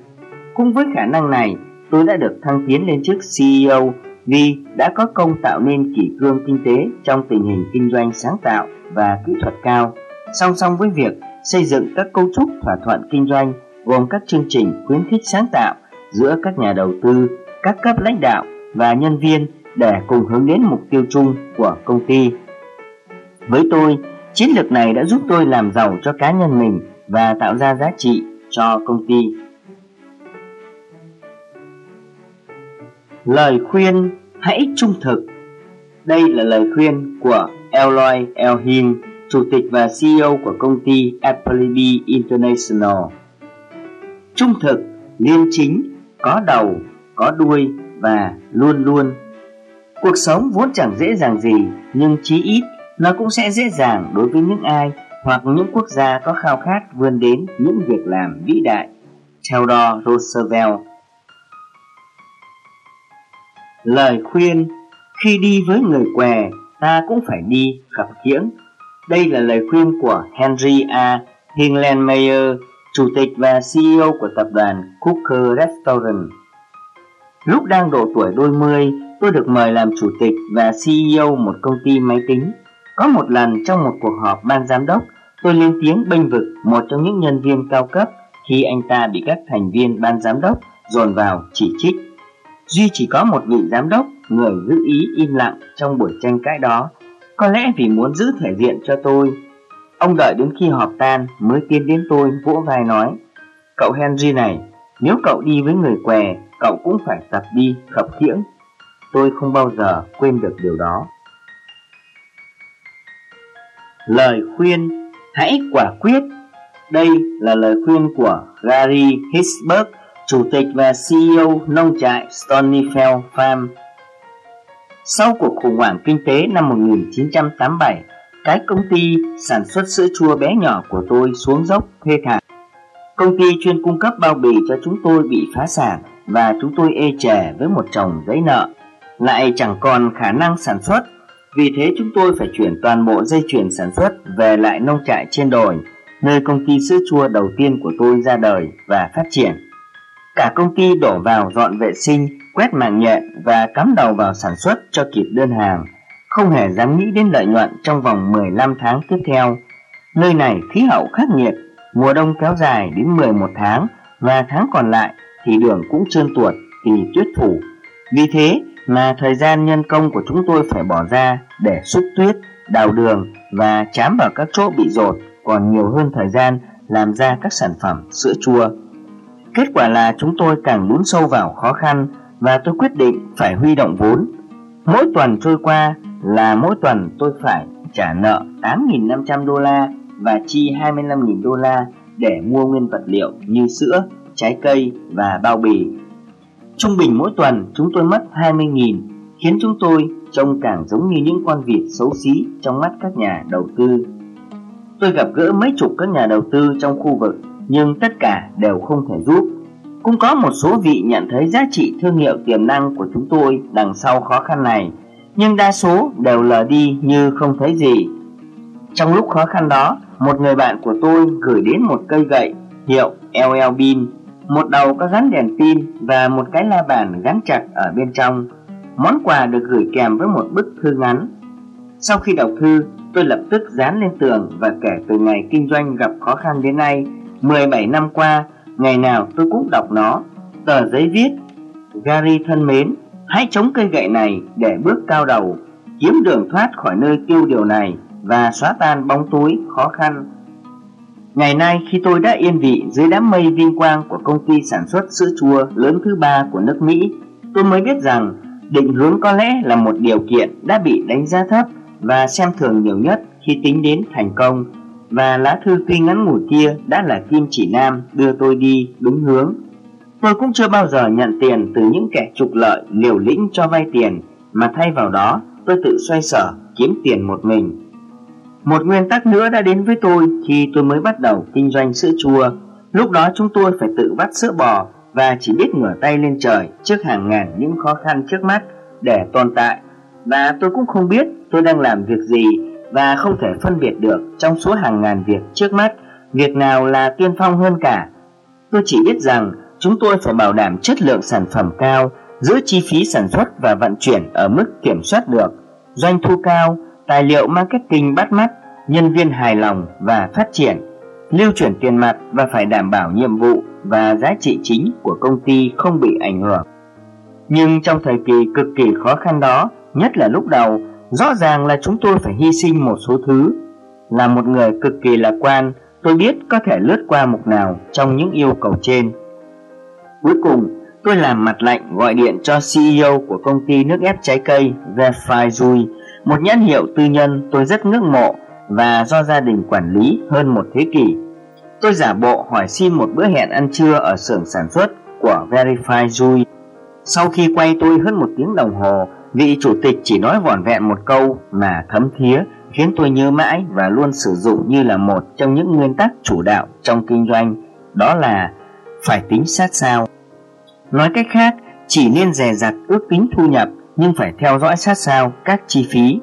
Cùng với khả năng này, tôi đã được thăng tiến lên chức CEO vì đã có công tạo nên kỷ cương kinh tế trong tình hình kinh doanh sáng tạo và kỹ thuật cao, song song với việc xây dựng các cấu trúc thỏa thuận kinh doanh gồm các chương trình khuyến khích sáng tạo giữa các nhà đầu tư, các cấp lãnh đạo và nhân viên để cùng hướng đến mục tiêu chung của công ty. Với tôi, chiến lược này đã giúp tôi làm giàu cho cá nhân mình và tạo ra giá trị cho công ty. Lời khuyên hãy trung thực Đây là lời khuyên của Eloy Elhin, Chủ tịch và CEO của công ty Appleby International. Trung thực, liêm chính, có đầu, có đuôi và luôn luôn. Cuộc sống vốn chẳng dễ dàng gì, nhưng chí ít nó cũng sẽ dễ dàng đối với những ai hoặc những quốc gia có khao khát vươn đến những việc làm vĩ đại. Theodore Roosevelt Lời khuyên Khi đi với người què, ta cũng phải đi khập khiễng. Đây là lời khuyên của Henry A. Hinlandmeyer, Chủ tịch và CEO của tập đoàn Cooker Restaurant. Lúc đang độ tuổi đôi mươi, tôi được mời làm chủ tịch và CEO một công ty máy tính. Có một lần trong một cuộc họp ban giám đốc, tôi lên tiếng bênh vực một trong những nhân viên cao cấp khi anh ta bị các thành viên ban giám đốc dồn vào chỉ trích. Duy chỉ có một vị giám đốc, người giữ ý im lặng trong buổi tranh cãi đó, có lẽ vì muốn giữ thể diện cho tôi. Ông đợi đến khi họp tan mới tiến đến tôi vỗ vai nói, Cậu Henry này, nếu cậu đi với người què, cậu cũng phải tập đi khập khiễng. Tôi không bao giờ quên được điều đó. Lời khuyên Hãy quả quyết Đây là lời khuyên của Gary Hisberg Chủ tịch và CEO nông trại Stonyfell Farm. Sau cuộc khủng hoảng kinh tế năm 1987, cái công ty sản xuất sữa chua bé nhỏ của tôi xuống dốc thê thảm. Công ty chuyên cung cấp bao bì cho chúng tôi bị phá sản và chúng tôi ê chề với một chồng giấy nợ, lại chẳng còn khả năng sản xuất. Vì thế chúng tôi phải chuyển toàn bộ dây chuyền sản xuất về lại nông trại trên đồi nơi công ty sữa chua đầu tiên của tôi ra đời và phát triển. Cả công ty đổ vào dọn vệ sinh, quét màng nhện và cắm đầu vào sản xuất cho kịp đơn hàng, không hề dám nghĩ đến lợi nhuận trong vòng 15 tháng tiếp theo. Nơi này khí hậu khắc nghiệt, mùa đông kéo dài đến 11 tháng và tháng còn lại thì đường cũng trơn tuột thì tuyết phủ. Vì thế mà thời gian nhân công của chúng tôi phải bỏ ra để xúc tuyết, đào đường và chám vào các chỗ bị rột còn nhiều hơn thời gian làm ra các sản phẩm sữa chua. Kết quả là chúng tôi càng lún sâu vào khó khăn và tôi quyết định phải huy động vốn. Mỗi tuần trôi qua là mỗi tuần tôi phải trả nợ 8.500 đô la và chi 25.000 đô la để mua nguyên vật liệu như sữa, trái cây và bao bì. Trung bình mỗi tuần chúng tôi mất 20.000 khiến chúng tôi trông càng giống như những con vịt xấu xí trong mắt các nhà đầu tư. Tôi gặp gỡ mấy chục các nhà đầu tư trong khu vực nhưng tất cả đều không thể giúp. Cũng có một số vị nhận thấy giá trị thương hiệu tiềm năng của chúng tôi đằng sau khó khăn này, nhưng đa số đều lờ đi như không thấy gì. Trong lúc khó khăn đó, một người bạn của tôi gửi đến một cây gậy hiệu LL Bean, một đầu có gắn đèn pin và một cái la bàn gắn chặt ở bên trong. Món quà được gửi kèm với một bức thư ngắn. Sau khi đọc thư, tôi lập tức dán lên tường và kể từ ngày kinh doanh gặp khó khăn đến nay, 17 năm qua, ngày nào tôi cũng đọc nó. Tờ giấy viết, Gary thân mến, hãy chống cây gậy này để bước cao đầu, kiếm đường thoát khỏi nơi tiêu điều này và xóa tan bóng tối khó khăn. Ngày nay khi tôi đã yên vị dưới đám mây vinh quang của công ty sản xuất sữa chua lớn thứ ba của nước Mỹ, tôi mới biết rằng định hướng có lẽ là một điều kiện đã bị đánh giá thấp và xem thường nhiều nhất khi tính đến thành công và lá thư tuy ngắn ngủi kia đã là kim chỉ nam đưa tôi đi đúng hướng. Tôi cũng chưa bao giờ nhận tiền từ những kẻ trục lợi liều lĩnh cho vay tiền, mà thay vào đó, tôi tự xoay sở kiếm tiền một mình. Một nguyên tắc nữa đã đến với tôi khi tôi mới bắt đầu kinh doanh sữa chua. Lúc đó chúng tôi phải tự vắt sữa bò và chỉ biết ngửa tay lên trời trước hàng ngàn những khó khăn trước mắt để tồn tại. Và tôi cũng không biết tôi đang làm việc gì và không thể phân biệt được trong số hàng ngàn việc trước mắt, việc nào là tiên phong hơn cả. Tôi chỉ biết rằng chúng tôi phải bảo đảm chất lượng sản phẩm cao, giữ chi phí sản xuất và vận chuyển ở mức kiểm soát được, doanh thu cao, tài liệu marketing bắt mắt, nhân viên hài lòng và phát triển, lưu chuyển tiền mặt và phải đảm bảo nhiệm vụ và giá trị chính của công ty không bị ảnh hưởng. Nhưng trong thời kỳ cực kỳ khó khăn đó, nhất là lúc đầu, Rõ ràng là chúng tôi phải hy sinh một số thứ. Là một người cực kỳ lạc quan, tôi biết có thể lướt qua mục nào trong những yêu cầu trên. Cuối cùng, tôi làm mặt lạnh gọi điện cho CEO của công ty nước ép trái cây Verfai một nhãn hiệu tư nhân tôi rất ngưỡng mộ và do gia đình quản lý hơn một thế kỷ. Tôi giả bộ hỏi xin một bữa hẹn ăn trưa ở xưởng sản xuất của Verify Jui. Sau khi quay tôi hơn một tiếng đồng hồ, Vị chủ tịch chỉ nói vỏn vẹn một câu mà thấm thía khiến tôi nhớ mãi và luôn sử dụng như là một trong những nguyên tắc chủ đạo trong kinh doanh, đó là phải tính sát sao. Nói cách khác, chỉ nên dè dặt ước tính thu nhập nhưng phải theo dõi sát sao các chi phí.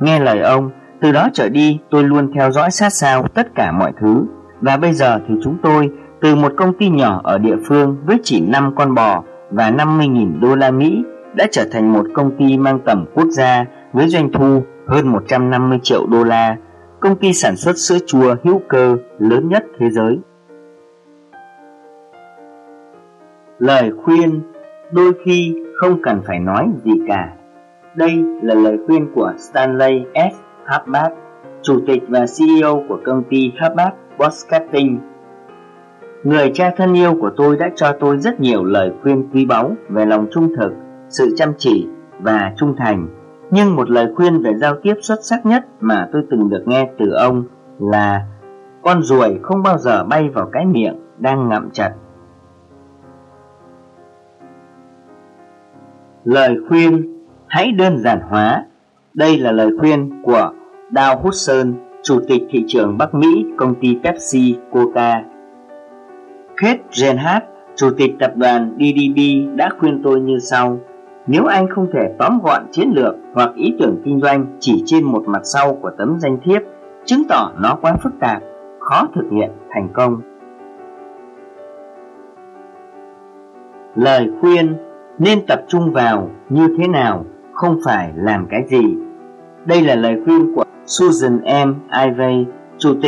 Nghe lời ông, từ đó trở đi tôi luôn theo dõi sát sao tất cả mọi thứ và bây giờ thì chúng tôi từ một công ty nhỏ ở địa phương với chỉ 5 con bò và 50.000 đô la Mỹ đã trở thành một công ty mang tầm quốc gia với doanh thu hơn 150 triệu đô la, công ty sản xuất sữa chua hữu cơ lớn nhất thế giới. Lời khuyên đôi khi không cần phải nói gì cả. Đây là lời khuyên của Stanley S. Hubbard, chủ tịch và CEO của công ty Hubbard Broadcasting. Người cha thân yêu của tôi đã cho tôi rất nhiều lời khuyên quý báu về lòng trung thực sự chăm chỉ và trung thành. Nhưng một lời khuyên về giao tiếp xuất sắc nhất mà tôi từng được nghe từ ông là con ruồi không bao giờ bay vào cái miệng đang ngậm chặt. Lời khuyên hãy đơn giản hóa. Đây là lời khuyên của Dow Hudson, Chủ tịch thị trường Bắc Mỹ, công ty Pepsi Coca. Kate Reinhardt, Chủ tịch tập đoàn DDB đã khuyên tôi như sau. Nếu anh không thể tóm gọn chiến lược hoặc ý tưởng kinh doanh chỉ trên một mặt sau của tấm danh thiếp, chứng tỏ nó quá phức tạp, khó thực hiện thành công. Lời khuyên nên tập trung vào như thế nào, không phải làm cái gì. Đây là lời khuyên của Susan M. Ivey, Chủ tịch